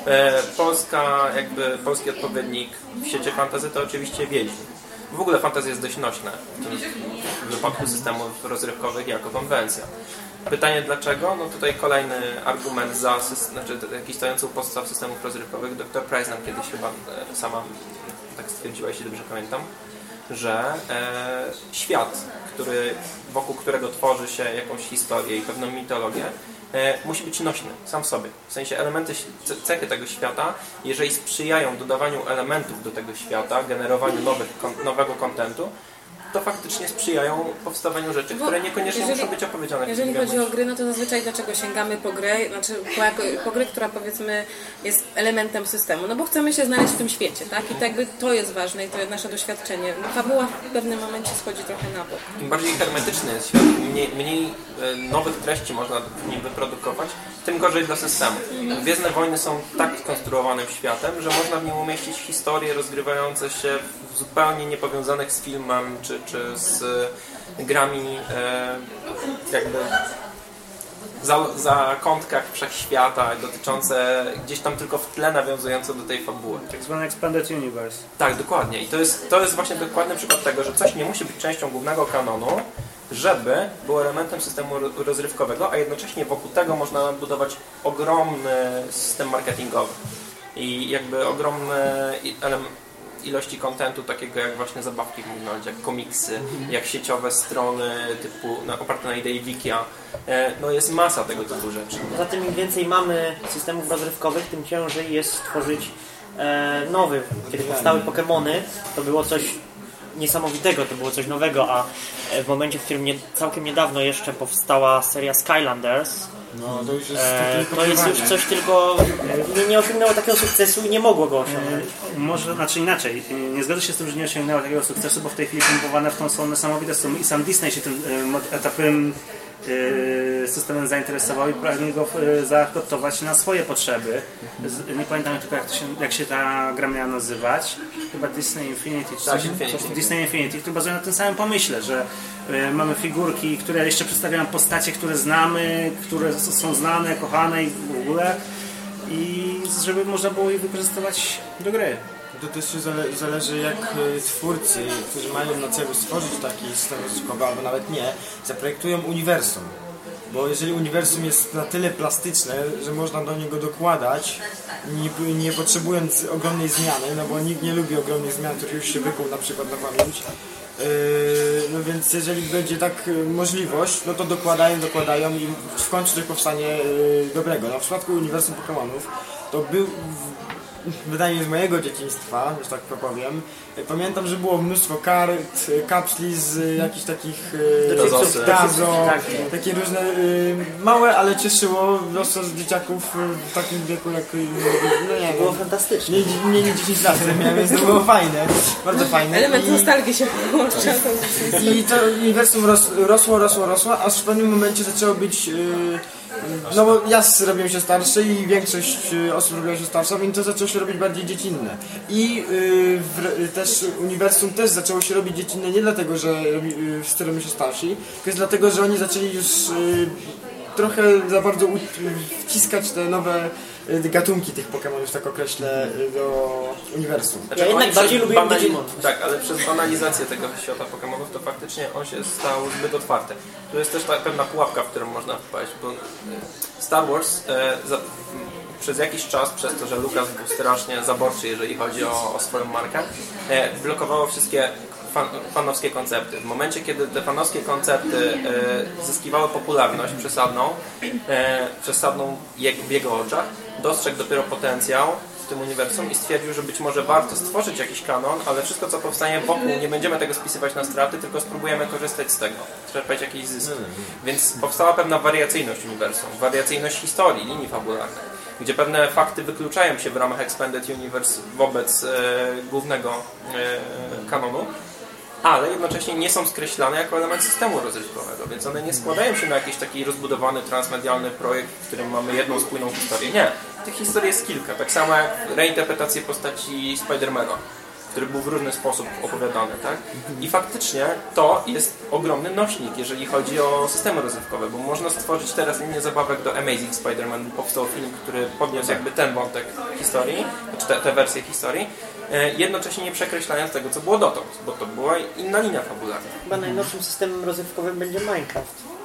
Speaker 4: E, Polska, jakby polski odpowiednik w świecie fantazy to oczywiście Wiedźmin. W ogóle fantazja jest dość nośna w wypadku systemów rozrywkowych jako konwencja. Pytanie dlaczego? No tutaj kolejny argument za znaczy jakiś stojący u podstaw systemów rozrywkowych. Dr. Price nam kiedyś chyba e, sama tak stwierdziła, jeśli dobrze pamiętam, że e, świat, który, wokół którego tworzy się jakąś historię i pewną mitologię, musi być nośny sam w sobie. W sensie elementy, ce- cechy tego świata, jeżeli sprzyjają dodawaniu elementów do tego świata, generowaniu nowych, nowego kontentu, to faktycznie sprzyjają powstawaniu rzeczy,
Speaker 6: Bo
Speaker 4: które niekoniecznie
Speaker 6: jeżeli-
Speaker 4: muszą być opowiedziane
Speaker 6: Jeżeli chodzi o gry, no to zazwyczaj dlaczego sięgamy po grę, znaczy po, jako, po grę, która powiedzmy jest elementem systemu, no bo chcemy się znaleźć w tym świecie, tak? I jakby to jest ważne i to jest nasze doświadczenie. Fabuła w pewnym momencie schodzi trochę na bok.
Speaker 4: Im bardziej hermetyczny jest świat, mniej, mniej e, nowych treści można w nim wyprodukować, tym gorzej dla systemu. Gwiezdne wojny są tak skonstruowanym światem, że można w nim umieścić historie rozgrywające się w zupełnie niepowiązanych z filmem czy, czy z e, grami e, jakby za, za kątkach wszechświata dotyczące gdzieś tam tylko w tle nawiązujące do tej fabuły.
Speaker 3: Tak zwany Expanded Universe.
Speaker 4: Tak, dokładnie. I to jest, to jest właśnie dokładny przykład tego, że coś nie musi być częścią głównego kanonu, żeby było elementem systemu ro- rozrywkowego, a jednocześnie wokół tego można budować ogromny system marketingowy. I jakby ogromne i- elem- ilości kontentu, takiego jak właśnie zabawki w McDonaldzie, jak komiksy, jak sieciowe strony typu no, oparte na idei Wikia. E, No jest masa tego typu rzeczy.
Speaker 5: Poza tym im więcej mamy systemów rozrywkowych, tym ciężej jest stworzyć e, nowy. Kiedy powstały Pokémony, to było coś niesamowitego, to było coś nowego, a e, w momencie, w którym nie, całkiem niedawno jeszcze powstała seria Skylanders,
Speaker 7: No, to już jest
Speaker 5: e, to jest już coś tylko nie, nie osiągnęło takiego sukcesu i nie mogło go osiągnąć.
Speaker 3: Może, znaczy inaczej, nie zgodzę się z tym, że nie osiągnęła takiego sukcesu, bo w tej chwili pompowane w tą są niesamowite sumy i sam Disney się tym e, mod- etapowym e, systemem zainteresował i pragnie go e, zaadoptować na swoje potrzeby. Nie pamiętam tylko jak, się, jak się ta gra miała nazywać. Chyba Disney Infinity. Czy
Speaker 4: Tak,
Speaker 3: coś,
Speaker 4: Infinity.
Speaker 3: Disney Infinity, który bazuje na tym samym pomyśle, że e, mamy figurki, które jeszcze przedstawiają postacie, które znamy, które są znane, kochane i w ogóle i żeby można było je wykorzystywać do gry.
Speaker 7: To też się zale zależy jak y, twórcy, którzy mają na celu stworzyć taki system albo nawet nie, zaprojektują uniwersum. Bo jeżeli uniwersum jest na tyle plastyczne, że można do niego dokładać, nie, nie potrzebując ogromnej zmiany, no bo nikt nie lubi ogromnych zmian, który już się wykuł na przykład na pamięć, Yy, no więc jeżeli będzie tak y, możliwość, no to dokładają, dokładają i w końcu coś powstanie dobrego. No w przypadku uniwersum Pokémonów to był wydanie z mojego dzieciństwa, że tak to powiem. Pamiętam, że było mnóstwo kart, y, kapsli z y, jakichś takich y,
Speaker 4: Dozosy.
Speaker 7: dazo,
Speaker 5: Tak.
Speaker 7: takie różne małe, ale cieszyło los dzieciaków w takim wieku jak no nie
Speaker 5: Było
Speaker 7: wiem,
Speaker 5: fantastyczne.
Speaker 7: nie, nie, nie 10 lat miałem, więc to było fajne, bardzo fajne.
Speaker 6: Element
Speaker 7: I-
Speaker 6: nostalgii się połącza.
Speaker 7: i to uniwersum ros, rosło, rosło, rosło, aż w pewnym momencie zaczęło być yy, No bo ja zrobiłem się starszy i większość y, osób robiła się starsza, więc to zaczęło się robić bardziej dziecinne. I y, w, y, też uniwersum też zaczęło się robić dziecinne nie dlatego, że y, wszyscy robią się starsi, tylko dlatego, że oni zaczęli już trochę za bardzo wciskać te nowe gatunki tych Pokemonów, tak określę, y, do uniwersum.
Speaker 4: Znaczy,
Speaker 5: Ja jednak bardziej lubię
Speaker 4: banali-
Speaker 5: Digimonów.
Speaker 4: Tak, ale przez banalizację tego świata Pokemonów to faktycznie on się stał zbyt otwarty. Tu jest też ta pewna pułapka, w którą można wpaść, bo e, Star Wars e, za, przez jakiś czas, przez to, że Lucas był strasznie zaborczy, jeżeli chodzi o, o swoją markę, e, blokowało wszystkie fan, fanowskie koncepty. W momencie, kiedy te fanowskie koncepty e, zyskiwały popularność przesadną, e, przesadną je, w jego oczach, dostrzegł dopiero potencjał w tym uniwersum i stwierdził, że być może warto stworzyć jakiś kanon, ale wszystko co powstanie wokół, nie będziemy tego spisywać na straty, tylko spróbujemy korzystać z tego, czerpać jakieś zyski. Więc powstała pewna wariacyjność uniwersum, wariacyjność historii, linii fabularnych, gdzie pewne fakty wykluczają się w ramach Expanded Universe wobec e, głównego e, kanonu, ale jednocześnie nie są skreślane jako element systemu rozrywkowego, więc one nie składają się na jakiś taki rozbudowany, transmedialny projekt, w którym mamy jedną spójną historię. Nie, tych historii jest kilka, tak samo jak reinterpretacje postaci Spidermana, który był w różny sposób opowiadany, tak? I faktycznie to jest ogromny nośnik, jeżeli chodzi o systemy rozrywkowe, bo można stworzyć teraz linię zabawek do Amazing Spider-Man, powstał film, który podniósł jakby ten wątek historii, czy te, te wersje historii, e, jednocześnie nie przekreślając tego, co było dotąd, bo to była inna linia fabularna.
Speaker 5: Chyba najnowszym systemem rozrywkowym będzie Minecraft.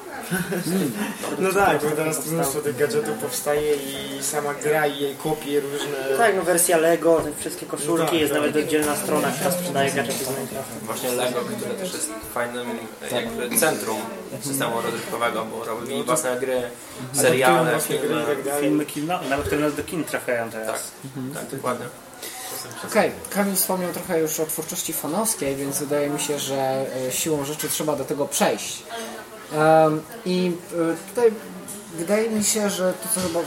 Speaker 7: No tak, bo teraz mnóstwo tych gadżetów powstaje i sama gra i jej kopie różne...
Speaker 5: Tak, no wersja Lego, te wszystkie koszulki,
Speaker 7: No tak,
Speaker 5: jest
Speaker 7: tak.
Speaker 5: nawet oddzielna strona, która sprzedaje gadżety z Minecrafta.
Speaker 4: Właśnie Lego, które też jest fajnym jakby centrum systemu rozrywkowego, bo robili własne gry, seriale, filmy.
Speaker 7: tak dalej.
Speaker 3: Filmy kino, nawet które do kin trafiają teraz.
Speaker 4: Tak, tak, dokładnie.
Speaker 1: Okej, Kamil wspomniał trochę już o twórczości fanowskiej, więc wydaje mi się, że e, siłą rzeczy trzeba do tego przejść. I e, tutaj wydaje mi się, że to co chyba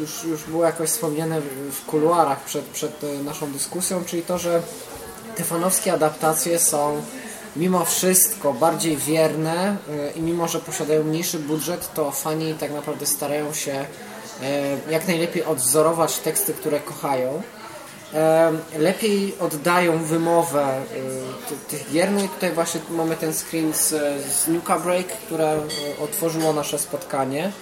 Speaker 1: już, już było jakoś wspomniane w- kuluarach przed, przed e, naszą dyskusją, czyli to, że te fanowskie adaptacje są mimo wszystko bardziej wierne e, i mimo, że posiadają mniejszy budżet, to fani tak naprawdę starają się jak najlepiej odwzorować teksty, które kochają. Lepiej oddają wymowę ty- tych gier. No i tutaj właśnie mamy ten screen z, z Nuka Break, które otworzyło nasze spotkanie.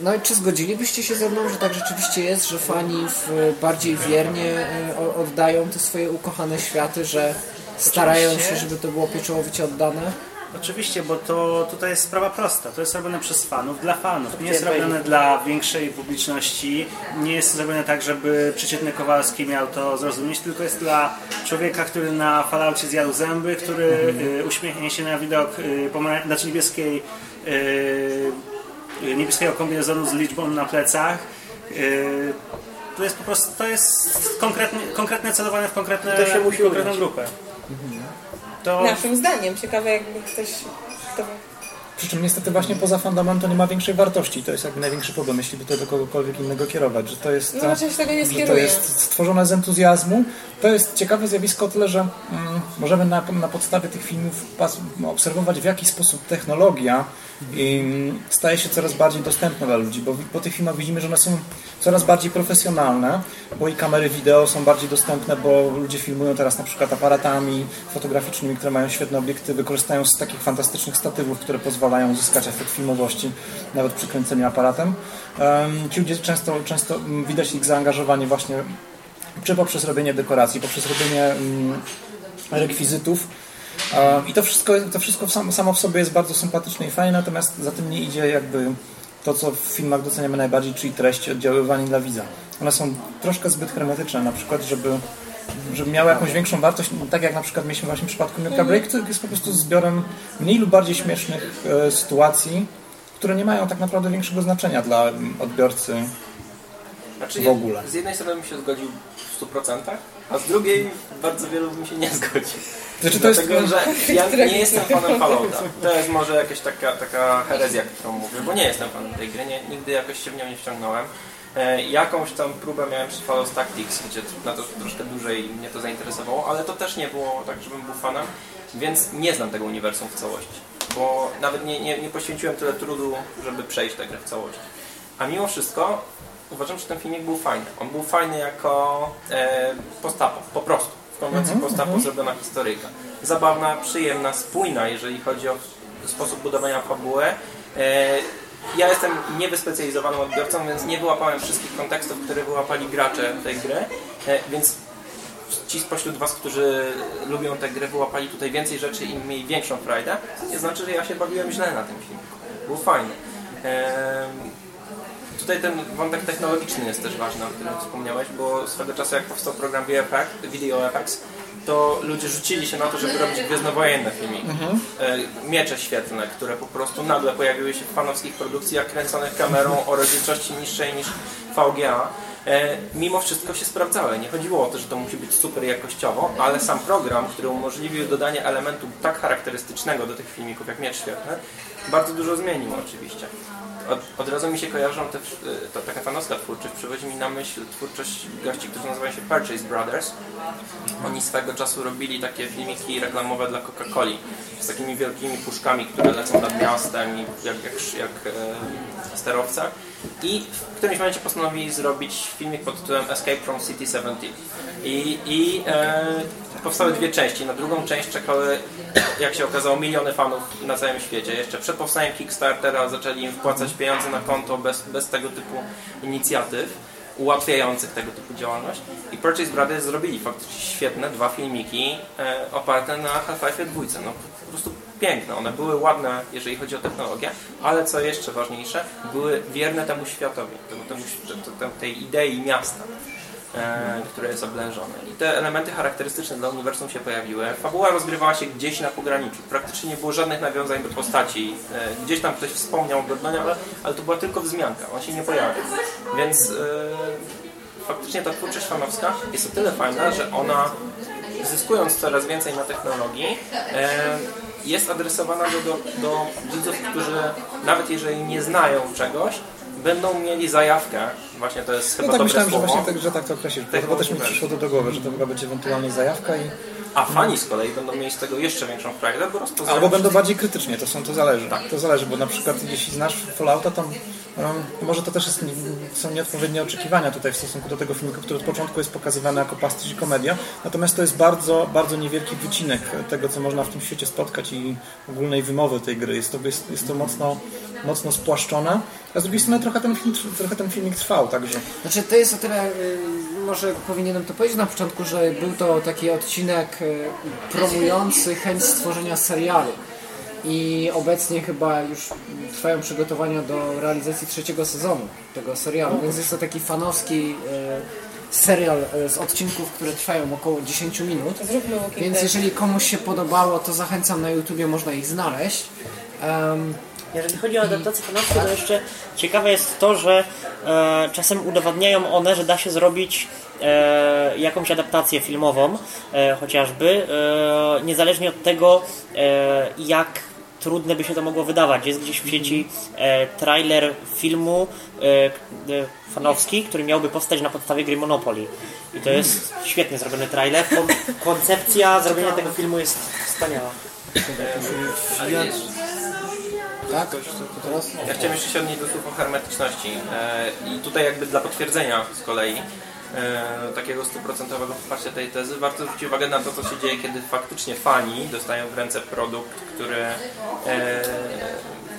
Speaker 1: No i czy zgodzilibyście się ze mną, że tak rzeczywiście jest, że fani w, bardziej wiernie e, oddają te swoje ukochane światy, że starają się, żeby to było pieczołowicie oddane?
Speaker 3: Oczywiście, bo to tutaj jest sprawa prosta. To jest robione przez fanów, dla fanów. Nie jest robione dla większej publiczności. Nie jest zrobione tak, żeby przeciętny Kowalski miał to zrozumieć, tylko jest dla człowieka, który na falaucie zjadł zęby, który y, uśmiechnie się na widok y, znaczy niebieskiej, y, niebieskiego kombinezonu z liczbą na plecach. To jest po prostu to jest konkretne, konkretne celowane w konkretne,
Speaker 5: To się musi
Speaker 3: konkretną
Speaker 5: udać.
Speaker 3: grupę. To
Speaker 6: Naszym zdaniem. Ciekawe jakby ktoś... To...
Speaker 2: Przy czym niestety właśnie poza fundamentem nie ma większej wartości. To jest jakby największy problem, jeśli by to do kogokolwiek innego kierować. Że to jest,
Speaker 6: No raczej tego nie
Speaker 2: że to
Speaker 6: skieruje.
Speaker 2: jest stworzone z entuzjazmu. To jest ciekawe zjawisko o tyle, że mm, możemy na, na podstawie tych filmów obserwować w jaki sposób technologia mm, staje się coraz bardziej dostępna dla ludzi, bo po tych filmach widzimy, że one są coraz bardziej profesjonalne, bo i kamery wideo są bardziej dostępne, bo ludzie filmują teraz na przykład aparatami fotograficznymi, które mają świetne obiektywy, korzystają z takich fantastycznych statywów, które pozwalają uzyskać efekt filmowości nawet przy kręceniu aparatem. Em, Ci ludzie często, często widać ich zaangażowanie właśnie czy poprzez robienie dekoracji, poprzez robienie mm, rekwizytów. I to wszystko, to wszystko sam, samo w sobie jest bardzo sympatyczne i fajne, natomiast za tym nie idzie jakby to, co w filmach doceniamy najbardziej, czyli treść, oddziaływanie dla widza. One są troszkę zbyt hermetyczne, na przykład, żeby, żeby miały jakąś większą wartość, tak jak na przykład mieliśmy właśnie w przypadku Nuka Break, który jest po prostu zbiorem mniej lub bardziej śmiesznych e, sytuacji, które nie mają tak naprawdę większego znaczenia dla odbiorcy
Speaker 4: Znaczy,
Speaker 2: w ogóle.
Speaker 4: Z jednej strony bym się zgodził w 100%, a z drugiej bardzo wielu bym się nie zgodził.
Speaker 2: Znaczy, to jest-
Speaker 4: Dlatego, że ja nie jestem fanem Fallouta. To jest może jakaś taka, taka herezja, którą mówię, bo nie jestem fanem tej gry, nie, nigdy jakoś się w nią nie wciągnąłem. E, jakąś tam próbę miałem przy Fallout Tactics, gdzie na to troszkę dłużej mnie to zainteresowało, ale to też nie było tak, żebym był fanem, więc nie znam tego uniwersum w całości, bo nawet nie, nie, nie poświęciłem tyle trudu, żeby przejść tę grę w całości. A mimo wszystko uważam, że ten filmik był fajny. On był fajny jako e, postapo, po prostu. W konwencji postapo zrobiona historyjka. Zabawna, przyjemna, spójna, jeżeli chodzi o sposób budowania fabuły. E, ja jestem niewyspecjalizowanym odbiorcą, więc nie wyłapałem wszystkich kontekstów, które wyłapali gracze tej gry, e, więc ci spośród Was, którzy lubią tę grę, wyłapali tutaj więcej rzeczy i mieli większą frajdę, nie znaczy, że ja się bawiłem źle na tym filmiku. Był fajny. Tutaj ten wątek technologiczny jest też ważny, o którym wspomniałeś, bo swego czasu jak powstał program VFX, Video FX, to ludzie rzucili się na to, żeby robić gwiezdnowojenne filmiki. E, Miecze świetlne, które po prostu nagle pojawiły się w fanowskich produkcjach kręconych kamerą o rozdzielczości niższej niż VGA. E, Mimo wszystko się sprawdzały. Nie chodziło o to, że to musi być super jakościowo, ale sam program, który umożliwił dodanie elementu tak charakterystycznego do tych filmików jak miecz świetlny, bardzo dużo zmienił oczywiście. Od, od razu mi się kojarzą te, to, taka fanowska twórczość. Przywodzi mi na myśl twórczość gości, którzy nazywają się Purchase Brothers. Oni swego czasu robili takie filmiki reklamowe dla Coca-Coli z takimi wielkimi puszkami, które lecą nad miastem i jak, jak, jak e, sterowca. I w którymś momencie postanowili zrobić filmik pod tytułem Escape from City 17. I, i e, powstały dwie części. Na drugą część czekały, jak się okazało, miliony fanów na całym świecie. Jeszcze przed powstaniem Kickstartera zaczęli im wpłacać pieniądze na konto bez, bez tego typu inicjatyw ułatwiających tego typu działalność. I Purchase Brothers zrobili faktycznie świetne dwa filmiki e, oparte na Half-Life 2. No, po prostu piękne. One były ładne, jeżeli chodzi o technologię, ale co jeszcze ważniejsze, były wierne temu światowi, temu, temu, te- te- tej idei miasta e, które jest oblężone. I te elementy charakterystyczne dla uniwersum się pojawiły. Fabuła rozgrywała się gdzieś na pograniczu. Praktycznie nie było żadnych nawiązań do postaci. E, gdzieś tam ktoś wspomniał o ale, ale to była tylko wzmianka. On się nie pojawił. Więc e, faktycznie ta twórczość fanowska jest o tyle fajna, że ona zyskując coraz więcej na technologii, e, jest adresowana do, do, do widzów, którzy nawet jeżeli nie znają czegoś, będą mieli zajawkę. Właśnie to jest chyba
Speaker 2: No tak myślałem, że
Speaker 4: słowo.
Speaker 2: właśnie tak, że tak to określić. Bo chyba też mi przyszło to do głowy, że to mogła być ewentualnie zajawka i...
Speaker 4: A fani z kolei będą mieli z tego jeszcze większą frajdę, bo rozpoznają
Speaker 2: Albo będą bardziej krytycznie, to są, to zależy. To zależy, bo na przykład jeśli znasz Fallouta, to może to też jest, są nieodpowiednie oczekiwania tutaj w stosunku do tego filmiku, który od początku jest pokazywany jako pastisz i komedia. Natomiast to jest bardzo, bardzo niewielki wycinek tego, co można w tym świecie spotkać i ogólnej wymowy tej gry. Jest to, jest, jest to mocno, mocno spłaszczone. A z drugiej strony trochę ten, film, trochę ten filmik trwał, także...
Speaker 1: Znaczy to jest o tyle, y, może powinienem to powiedzieć na początku, że był to taki odcinek y, promujący chęć stworzenia serialu. I obecnie chyba już trwają przygotowania do realizacji trzeciego sezonu tego serialu, więc jest to taki fanowski y, serial y, z odcinków, które trwają około 10 minut. Więc jeżeli komuś się podobało, to zachęcam na YouTubie, można ich znaleźć. Em,
Speaker 5: Jeżeli chodzi o adaptację fanowską, to jeszcze ciekawe jest to, że e, czasem udowadniają one, że da się zrobić e, jakąś adaptację filmową, e, chociażby, e, niezależnie od tego, e, jak trudne by się to mogło wydawać. Jest gdzieś w sieci e, trailer filmu e, e, fanowski, który miałby powstać na podstawie gry Monopoly. I to jest świetnie zrobiony trailer. Kon koncepcja zrobienia tego filmu jest wspaniała.
Speaker 4: Wiesz,
Speaker 1: tak?
Speaker 4: Ja chciałem jeszcze się odnieść do słów o hermetyczności. E, I tutaj jakby dla potwierdzenia z kolei e, takiego stuprocentowego poparcia tej tezy. Warto zwrócić uwagę na to, co się dzieje, kiedy faktycznie fani dostają w ręce produkt, który e,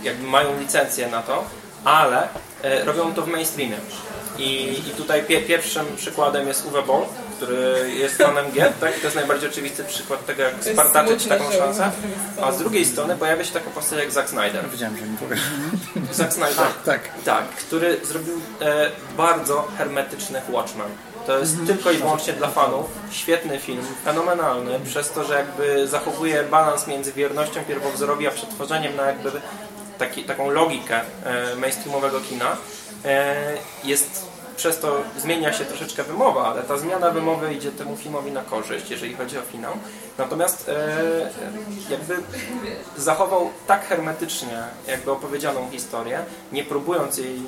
Speaker 4: jakby mają licencję na to, ale robią to w mainstreamie. I, i tutaj pie, pierwszym przykładem jest Uwe Boll, który jest fanem gier, tak? To jest najbardziej oczywisty przykład tego, jak spartaczyć taką szansę. A z drugiej strony pojawia się taka postać jak Zack Snyder.
Speaker 2: Wiedziałem, że mi powiesz.
Speaker 4: Zack Snyder.
Speaker 2: Tak.
Speaker 4: Tak, który zrobił e, bardzo hermetyczny Watchmen. To jest tylko i wyłącznie dla fanów. Świetny film, fenomenalny, przez to, że jakby zachowuje balans między wiernością pierwowzorowi, a przetworzeniem na jakby taki, taką logikę e, mainstreamowego kina. E, jest przez to zmienia się troszeczkę wymowa, ale ta zmiana wymowy idzie temu filmowi na korzyść, jeżeli chodzi o finał. Natomiast e, jakby zachował tak hermetycznie jakby opowiedzianą historię, nie próbując jej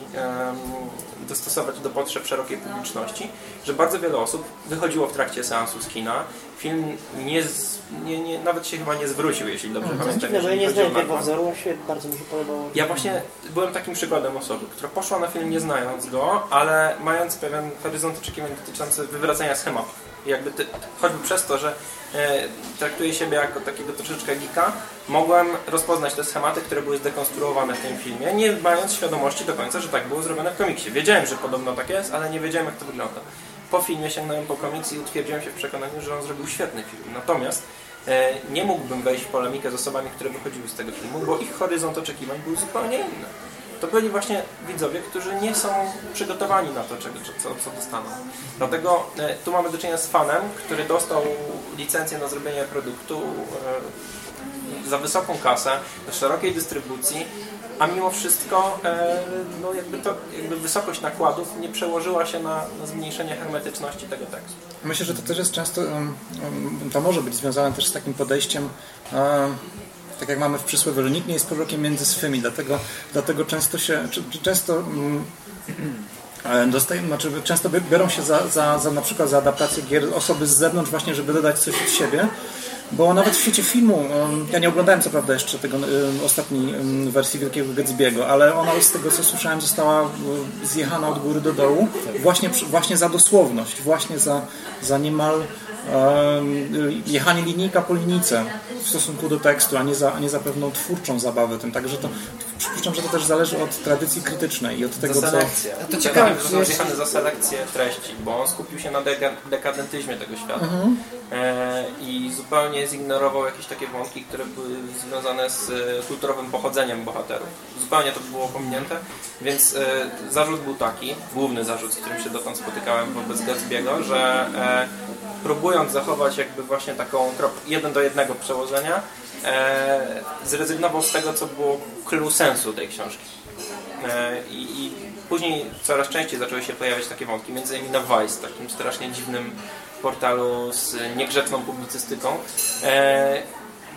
Speaker 4: dostosować do potrzeb szerokiej publiczności, że bardzo wiele osób wychodziło w trakcie seansu z kina. Film nie, nie, nie nawet się chyba nie zwrócił, jeśli dobrze pamiętam.
Speaker 5: Dziwne, bo ja nie znałem pierwowzoru, a się bardzo mi się podobało.
Speaker 4: Ja właśnie byłem takim przykładem osoby, która poszła na film nie znając go, ale mając pewien horyzont oczekiwań dotyczący wywracania schematów. Jakby ty, choćby przez to, że e, traktuję siebie jako takiego troszeczkę geeka, mogłem rozpoznać te schematy, które były zdekonstruowane w tym filmie, nie mając świadomości do końca, że tak było zrobione w komiksie. Wiedziałem, że podobno tak jest, ale nie wiedziałem, jak to wygląda. Po filmie sięgnąłem po komiks i utwierdziłem się w przekonaniu, że on zrobił świetny film. Natomiast e, nie mógłbym wejść w polemikę z osobami, które wychodziły z tego filmu, bo ich horyzont oczekiwań był zupełnie inny. To byli właśnie widzowie, którzy nie są przygotowani na to, czego, co, co dostaną. Dlatego e, tu mamy do czynienia z fanem, który dostał licencję na zrobienie produktu e, za wysoką kasę, do szerokiej dystrybucji, a mimo wszystko e, no jakby, to, jakby wysokość nakładów nie przełożyła się na, na zmniejszenie hermetyczności tego tekstu.
Speaker 2: Myślę, że to też jest często, to może być związane też z takim podejściem, um, tak jak mamy w przysłowie, że nikt nie jest prorokiem między swymi, dlatego, dlatego często się, często um, e, znaczy często bi- biorą się za, za, za na przykład za adaptację gier osoby z zewnątrz właśnie, żeby dodać coś od siebie, bo nawet w świecie filmu, ja nie oglądałem co prawda jeszcze tego ostatniej wersji Wielkiego Gatsby'ego, ale ona z tego co słyszałem została zjechana od góry do dołu. Właśnie, właśnie za dosłowność, właśnie za, za niemal jechanie linijka po linijce w stosunku do tekstu, a nie za, a nie za pewną twórczą zabawę tym. Także to przypuszczam, że to też zależy od tradycji krytycznej i od tego,
Speaker 4: za
Speaker 2: co...
Speaker 4: selekcję.
Speaker 1: to
Speaker 4: Wydaje
Speaker 1: ciekawe,
Speaker 4: że
Speaker 1: jeszcze-
Speaker 4: zjechane za selekcję treści, bo on skupił się na deka- dekadentyzmie tego świata e, i zupełnie zignorował jakieś takie wątki, które były związane z e, kulturowym pochodzeniem bohaterów. Zupełnie to było pominięte, więc e, zarzut był taki, główny zarzut, z którym się dotąd spotykałem wobec Gatsby'ego, że e, próbując zachować jakby właśnie taką krop jeden do jednego przełożenia, e, zrezygnował z tego, co było clue sensu tej książki. E, I, I później coraz częściej zaczęły się pojawiać takie wątki, między innymi na Vice, takim strasznie dziwnym portalu z niegrzeczną publicystyką. E,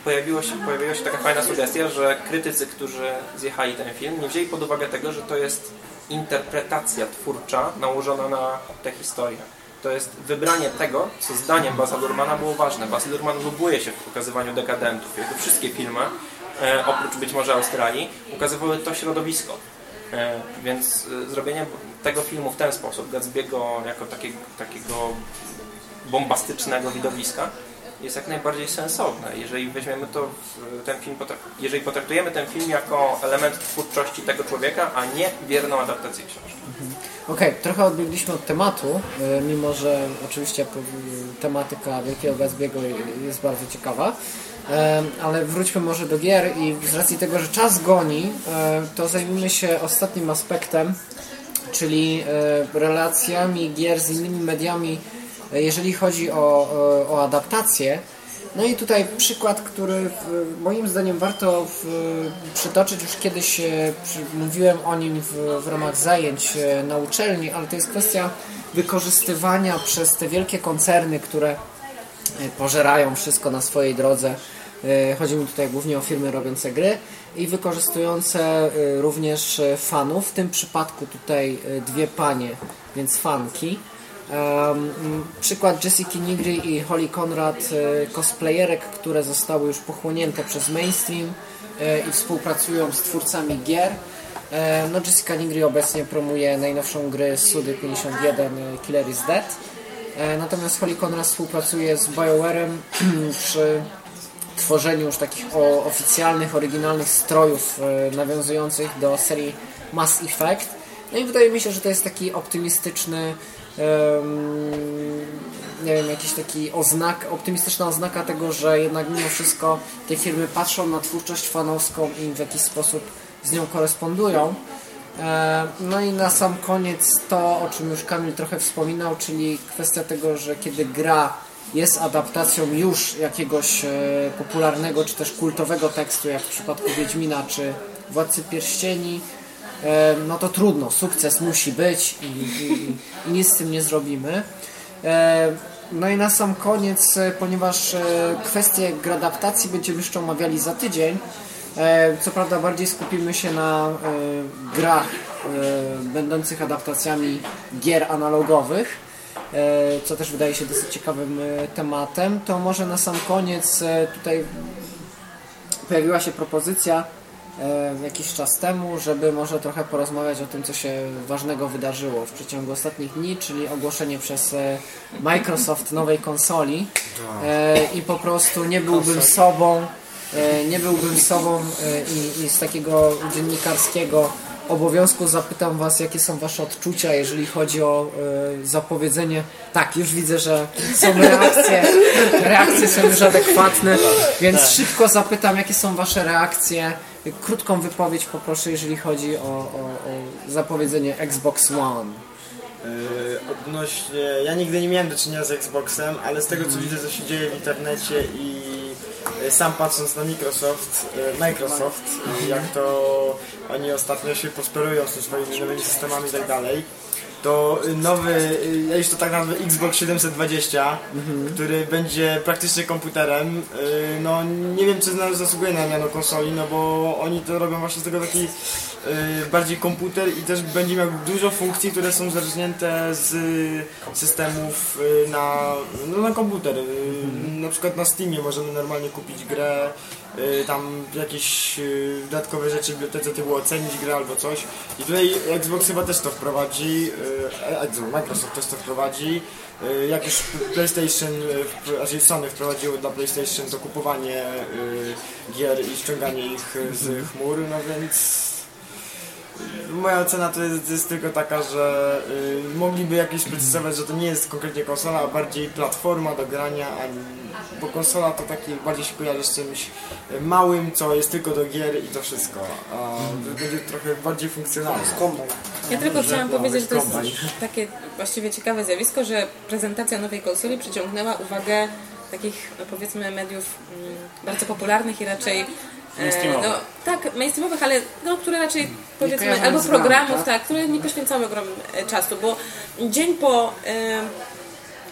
Speaker 4: pojawiło się, pojawiła się taka fajna sugestia, że krytycy, którzy zjechali ten film, nie wzięli pod uwagę tego, że to jest interpretacja twórcza nałożona na tę historię. To jest wybranie tego, co zdaniem Baza Lurmana było ważne. Baz Lurman lubuje się w pokazywaniu dekadentów. Jego wszystkie filmy, e, oprócz być może Australii, ukazywały to środowisko. E, więc e, zrobienie tego filmu w ten sposób, Gatsby'ego jako takiego, takiego bombastycznego widowiska, jest jak najbardziej sensowne. Jeżeli weźmiemy to, ten film, jeżeli potraktujemy ten film jako element twórczości tego człowieka, a nie wierną adaptację książki.
Speaker 1: Okej, trochę odbiegliśmy od tematu, y, mimo że oczywiście tematyka Wielkiego Gatsby'ego jest bardzo ciekawa. Em, Ale wróćmy może do gier i z racji tego, że czas goni, e, to zajmijmy się ostatnim aspektem, czyli e, relacjami gier z innymi mediami, e, jeżeli chodzi o, o adaptację. No i tutaj przykład, który moim zdaniem warto przytoczyć, już kiedyś e, mówiłem o nim w, w ramach zajęć e, na uczelni, ale to jest kwestia wykorzystywania przez te wielkie koncerny, które e, pożerają wszystko na swojej drodze. Chodzi mi tutaj głównie o firmy robiące gry i wykorzystujące również fanów. W tym przypadku tutaj dwie panie, więc fanki. Um, przykład Jessica Nigri i Holly Conrad, e, cosplayerek, które zostały już pochłonięte przez mainstream e, i współpracują z twórcami gier. E, no Jessica Nigri obecnie promuje najnowszą grę Sudy 51 e, Killer is Dead. Natomiast Holly Conrad współpracuje z BioWare'em przy tworzeniu już takich oficjalnych, oryginalnych strojów nawiązujących do serii Mass Effect. No i wydaje mi się, że to jest taki optymistyczny nie wiem, jakiś taki oznak, optymistyczna oznaka tego, że jednak mimo wszystko te firmy patrzą na twórczość fanowską i w jakiś sposób z nią korespondują. No i na sam koniec to, o czym już Kamil trochę wspominał, czyli kwestia tego, że kiedy gra jest adaptacją już jakiegoś e, popularnego czy też kultowego tekstu, jak w przypadku Wiedźmina czy Władcy Pierścieni, no to trudno, sukces musi być i, i, i nic z tym nie zrobimy. No i na sam koniec, e, ponieważ e, kwestię gradaptacji będziemy jeszcze omawiali za tydzień, E, Co prawda bardziej skupimy się na grach będących adaptacjami gier analogowych, co też wydaje się dosyć ciekawym tematem, to może na sam koniec tutaj pojawiła się propozycja jakiś czas temu, żeby może trochę porozmawiać o tym, co się ważnego wydarzyło w przeciągu ostatnich dni, czyli ogłoszenie przez e, Microsoft nowej konsoli e, i po prostu nie byłbym sobą, e, nie byłbym sobą e, i, i z takiego dziennikarskiego obowiązku zapytam Was, jakie są Wasze odczucia, jeżeli chodzi o e, zapowiedzenie. Tak, już widzę, że są reakcje, reakcje są już adekwatne, więc szybko zapytam, jakie są Wasze reakcje. Krótką wypowiedź poproszę, jeżeli chodzi o, o, o zapowiedzenie Xbox One.
Speaker 7: Yy, odnośnie, ja nigdy nie miałem do czynienia z Xboxem, ale z tego co widzę, co się dzieje w internecie i yy, sam patrząc na Microsoft, yy, Microsoft, jak to oni ostatnio się prosperują z tymi swoimi nowymi systemami i tak dalej, to nowy, ja już to tak nazwę Xbox 720, który będzie praktycznie komputerem, yy, no nie wiem czy zasługuje na miano konsoli, no bo oni to robią właśnie z tego taki yy, bardziej komputer i też będzie miał dużo funkcji, które są zerżnięte z systemów yy, na, no, na komputer. Yy, na przykład na Steamie możemy normalnie kupić grę, tam jakieś yy, dodatkowe rzeczy w bibliotece typu ocenić grę albo coś. I tutaj Xbox chyba też to wprowadzi, yy, Xbox, Microsoft też to wprowadzi. Jak już PlayStation, znaczy Sony wprowadziło dla PlayStation to kupowanie gier i ściąganie ich z chmur, no więc Moja ocena to jest, jest tylko taka, że y, mogliby jakieś sprecyzować, że to nie jest konkretnie konsola, a bardziej platforma do grania, a, bo konsola to taki bardziej się kojarzy z czymś małym, co jest tylko do gier i to wszystko. A będzie trochę bardziej funkcjonalne.
Speaker 6: Ja tylko chciałam powiedzieć, że to jest takie właściwie ciekawe zjawisko, że prezentacja nowej konsoli przyciągnęła uwagę takich, no powiedzmy, mediów mm, bardzo popularnych i raczej
Speaker 3: Mainstreamowych.
Speaker 6: no, tak, mainstreamowych, ale no, które raczej powiedzmy, albo programów,
Speaker 1: tak?
Speaker 6: tak, które nie poświęcały ogrom e, czasu, bo dzień po e,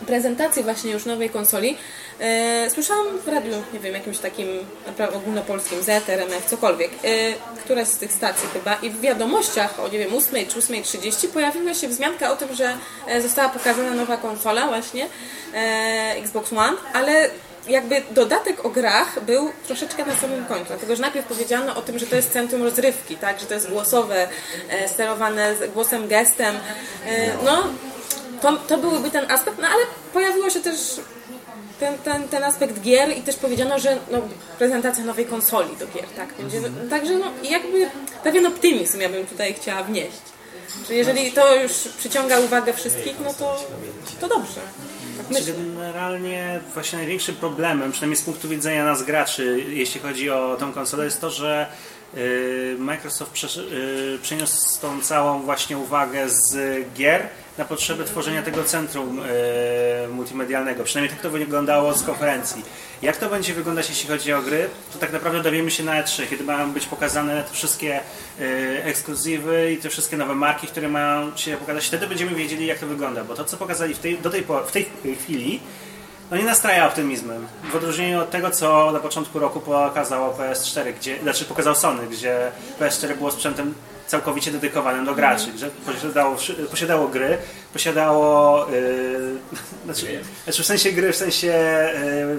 Speaker 6: prezentacji właśnie już nowej konsoli e, słyszałam w radiu, nie wiem, jakimś takim naprawdę ogólnopolskim, Z, RMF, cokolwiek, e, któraś z tych stacji chyba i w wiadomościach o, nie wiem, 8 czy 8.30 pojawiła się wzmianka o tym, że e, została pokazana nowa konsola właśnie, e, Xbox One, ale jakby dodatek o grach był troszeczkę na samym końcu, dlatego że najpierw powiedziano o tym, że to jest centrum rozrywki, tak, że to jest głosowe, e, sterowane z głosem, gestem, e, no to, to byłyby ten aspekt, no ale pojawiło się też ten, ten, ten aspekt gier i też powiedziano, że no, prezentacja nowej konsoli do gier, tak, będzie, także no, jakby pewien optymizm ja bym tutaj chciała wnieść. Czy jeżeli to już przyciąga uwagę wszystkich, no to, to dobrze. Tak.
Speaker 3: Generalnie właśnie największym problemem, przynajmniej z punktu widzenia nas graczy, jeśli chodzi o tą konsolę, jest to, że Microsoft przesz- y, przeniósł tą całą właśnie uwagę z gier na potrzeby tworzenia tego centrum y, multimedialnego. Przynajmniej tak to wyglądało z konferencji. Jak to będzie wyglądać, jeśli chodzi o gry, to tak naprawdę dowiemy się na E3, kiedy mają być pokazane te wszystkie y, ekskluzywy i te wszystkie nowe marki, które mają się pokazać. Wtedy będziemy wiedzieli, jak to wygląda, bo to, co pokazali w tej, do tej, w tej chwili, no nie nastraja optymizmem. W odróżnieniu od tego, co na początku roku pokazało PS4, gdzie, znaczy pokazał Sony, gdzie PS4 było sprzętem całkowicie dedykowanym do graczy, że posiadało, posiadało gry, posiadało, yy, znaczy, znaczy w sensie gry, w sensie yy,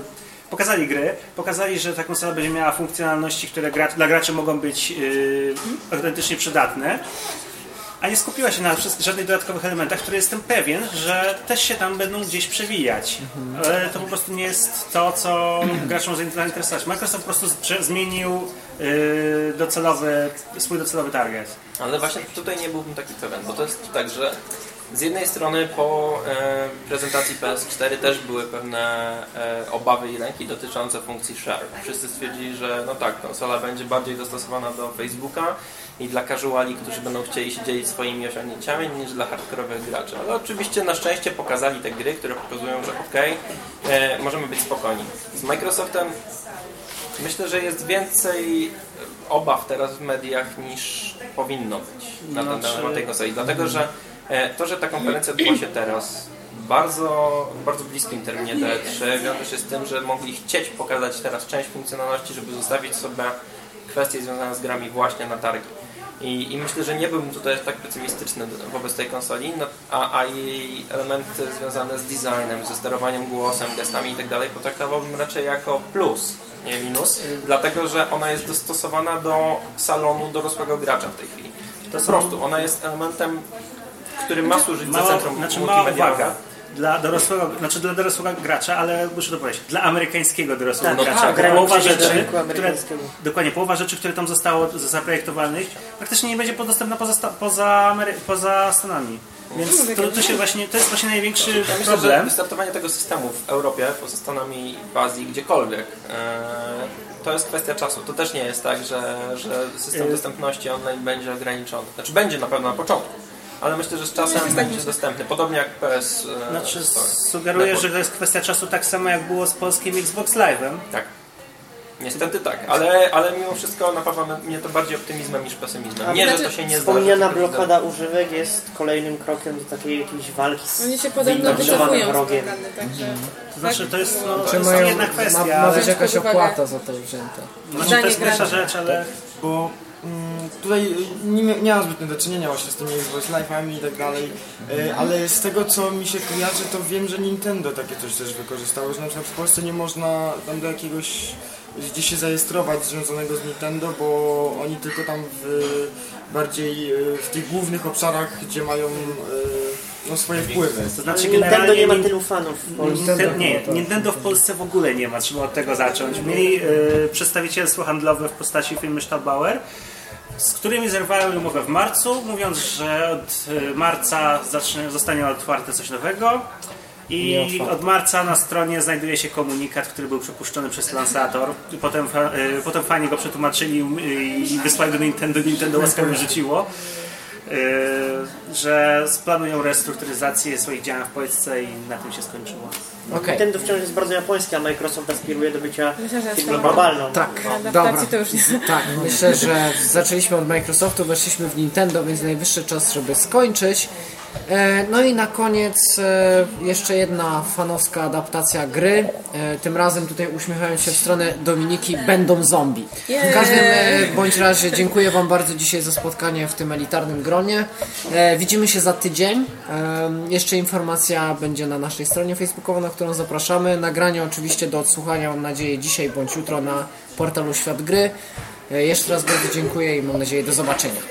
Speaker 3: pokazali gry, pokazali, że ta konsola będzie miała funkcjonalności, które gra, dla graczy mogą być yy, autentycznie przydatne a nie skupiła się na żadnych dodatkowych elementach, które jestem pewien, że też się tam będą gdzieś przewijać. Ale to po prostu nie jest to, co graczom zainteresować. Microsoft po prostu zmienił yy, docelowy, swój docelowy target.
Speaker 4: Ale właśnie tutaj nie byłbym taki pewien, bo to jest tak, że z jednej strony po e, prezentacji PS4 też były pewne e, obawy i lęki dotyczące funkcji share. Wszyscy stwierdzili, że no tak, konsola będzie bardziej dostosowana do Facebooka i dla casuali, którzy będą chcieli się dzielić swoimi osiągnięciami niż dla hardkorowych graczy. Ale oczywiście na szczęście pokazali te gry, które pokazują, że okej, e, możemy być spokojni. Z Microsoftem Myślę, że jest więcej obaw teraz w mediach niż powinno być na
Speaker 3: Znaczy-
Speaker 4: tej konsoli. Dlatego, że e, to, że ta konferencja odbyła się teraz w bardzo, bardzo bliskim terminie do E3 wiąże się z tym, że mogli chcieć pokazać teraz część funkcjonalności, żeby zostawić sobie kwestie związane z grami właśnie na targi. I, I myślę, że nie byłbym tutaj tak pesymistyczny wobec tej konsoli, no, a, a jej elementy związane z designem, ze sterowaniem głosem, gestami i tak potraktowałbym raczej jako plus, nie minus, dlatego że ona jest dostosowana do salonu dorosłego gracza w tej chwili. To po prostu, ona jest elementem, który ma służyć za centrum
Speaker 3: znaczy mała
Speaker 4: multimedialne.
Speaker 3: uwaga dla dorosłego, znaczy dla dorosłego gracza, ale muszę to powiedzieć, dla amerykańskiego dorosłego
Speaker 5: Tak,
Speaker 3: gracza.
Speaker 5: tak,
Speaker 3: połowa rzeczy, które, dokładnie, połowa rzeczy, które tam zostało zaprojektowanych, praktycznie nie będzie dostępna poza, poza, Amery- poza Stanami. Więc to, to, się właśnie, to jest właśnie największy
Speaker 4: Ja myślę, że
Speaker 3: problem.
Speaker 4: wystartowanie tego systemu w Europie, poza Stanami, w Azji, gdziekolwiek, e, to jest kwestia czasu. To też nie jest tak, że, że system
Speaker 3: Y-
Speaker 4: dostępności online będzie ograniczony. Znaczy będzie na pewno na początku, ale myślę, że z czasem będzie dostępny. Podobnie jak PS e,
Speaker 3: Znaczy,
Speaker 4: Store.
Speaker 3: sugeruję, że to jest kwestia czasu tak samo jak było z polskim Xbox Live'em.
Speaker 4: Tak. Niestety tak, ale, ale mimo wszystko napawa mnie to bardziej optymizmem niż pesymizmem. Nie, że to się nie zdarzy.
Speaker 5: Wspomniana blokada używek jest kolejnym krokiem do takiej jakiejś walki z
Speaker 6: Oni się podobno wycofują z
Speaker 5: wrogiem.
Speaker 6: blokady, także...
Speaker 3: To znaczy, to jest, no, to
Speaker 1: Czy
Speaker 3: jest
Speaker 1: mają,
Speaker 3: jedna kwestia.
Speaker 1: ma być jakaś opłata za to wzięta.
Speaker 3: Znaczy, to jest pierwsza rzecz, ale
Speaker 7: bo mm, tutaj nie, nie mam zbytnio do czynienia właśnie z tymi Xbox Live'ami i tak dalej, e, ale z tego co mi się kojarzy, to wiem, że Nintendo takie coś też wykorzystało, że na przykład w Polsce nie można tam do jakiegoś gdzieś się zarejestrować związanego z Nintendo, bo oni tylko tam w bardziej e, w tych głównych obszarach, gdzie mają e, no, swoje wpływy.
Speaker 3: to znaczy
Speaker 5: Nintendo nie ma tylu fanów w Polsce.
Speaker 3: Nintendo, nie, Nintendo w Polsce w ogóle nie ma, trzeba od tego zacząć. Mieli y, przedstawicielstwo handlowe w postaci firmy Stadtbauer, z którymi zerwają umowę w marcu, mówiąc, że od y, marca zacznie, zostanie otwarte coś nowego. I od marca na stronie znajduje się komunikat, który był przepuszczony przez Lansator. Potem, y, potem fani go przetłumaczyli y, i wysłali do Nintendo. Nintendo łaskawie rzuciło. Y, że planują restrukturyzację swoich działań w Polsce i na tym się skończyło.
Speaker 1: Okej,
Speaker 5: Nintendo wciąż jest bardzo japońskie, a Microsoft aspiruje do bycia
Speaker 6: Myślę,
Speaker 5: firmą globalną.
Speaker 1: tak,
Speaker 6: adaptacji
Speaker 1: dobra.
Speaker 6: to już nie...
Speaker 1: Tak, myślę, że zaczęliśmy od Microsoftu, weszliśmy w Nintendo, więc najwyższy czas, żeby skończyć. E, No i na koniec e, jeszcze jedna fanowska adaptacja gry. E, Tym razem tutaj uśmiechając się w stronę Dominiki, będą zombie. W każdym bądź razie dziękuję Wam bardzo dzisiaj za spotkanie w tym elitarnym gronie. Widzimy się za tydzień. Jeszcze informacja będzie na naszej stronie facebookowej, na którą zapraszamy. Nagranie oczywiście do odsłuchania, mam nadzieję, dzisiaj bądź jutro na portalu Świat Gry. Jeszcze raz bardzo dziękuję i mam nadzieję do zobaczenia.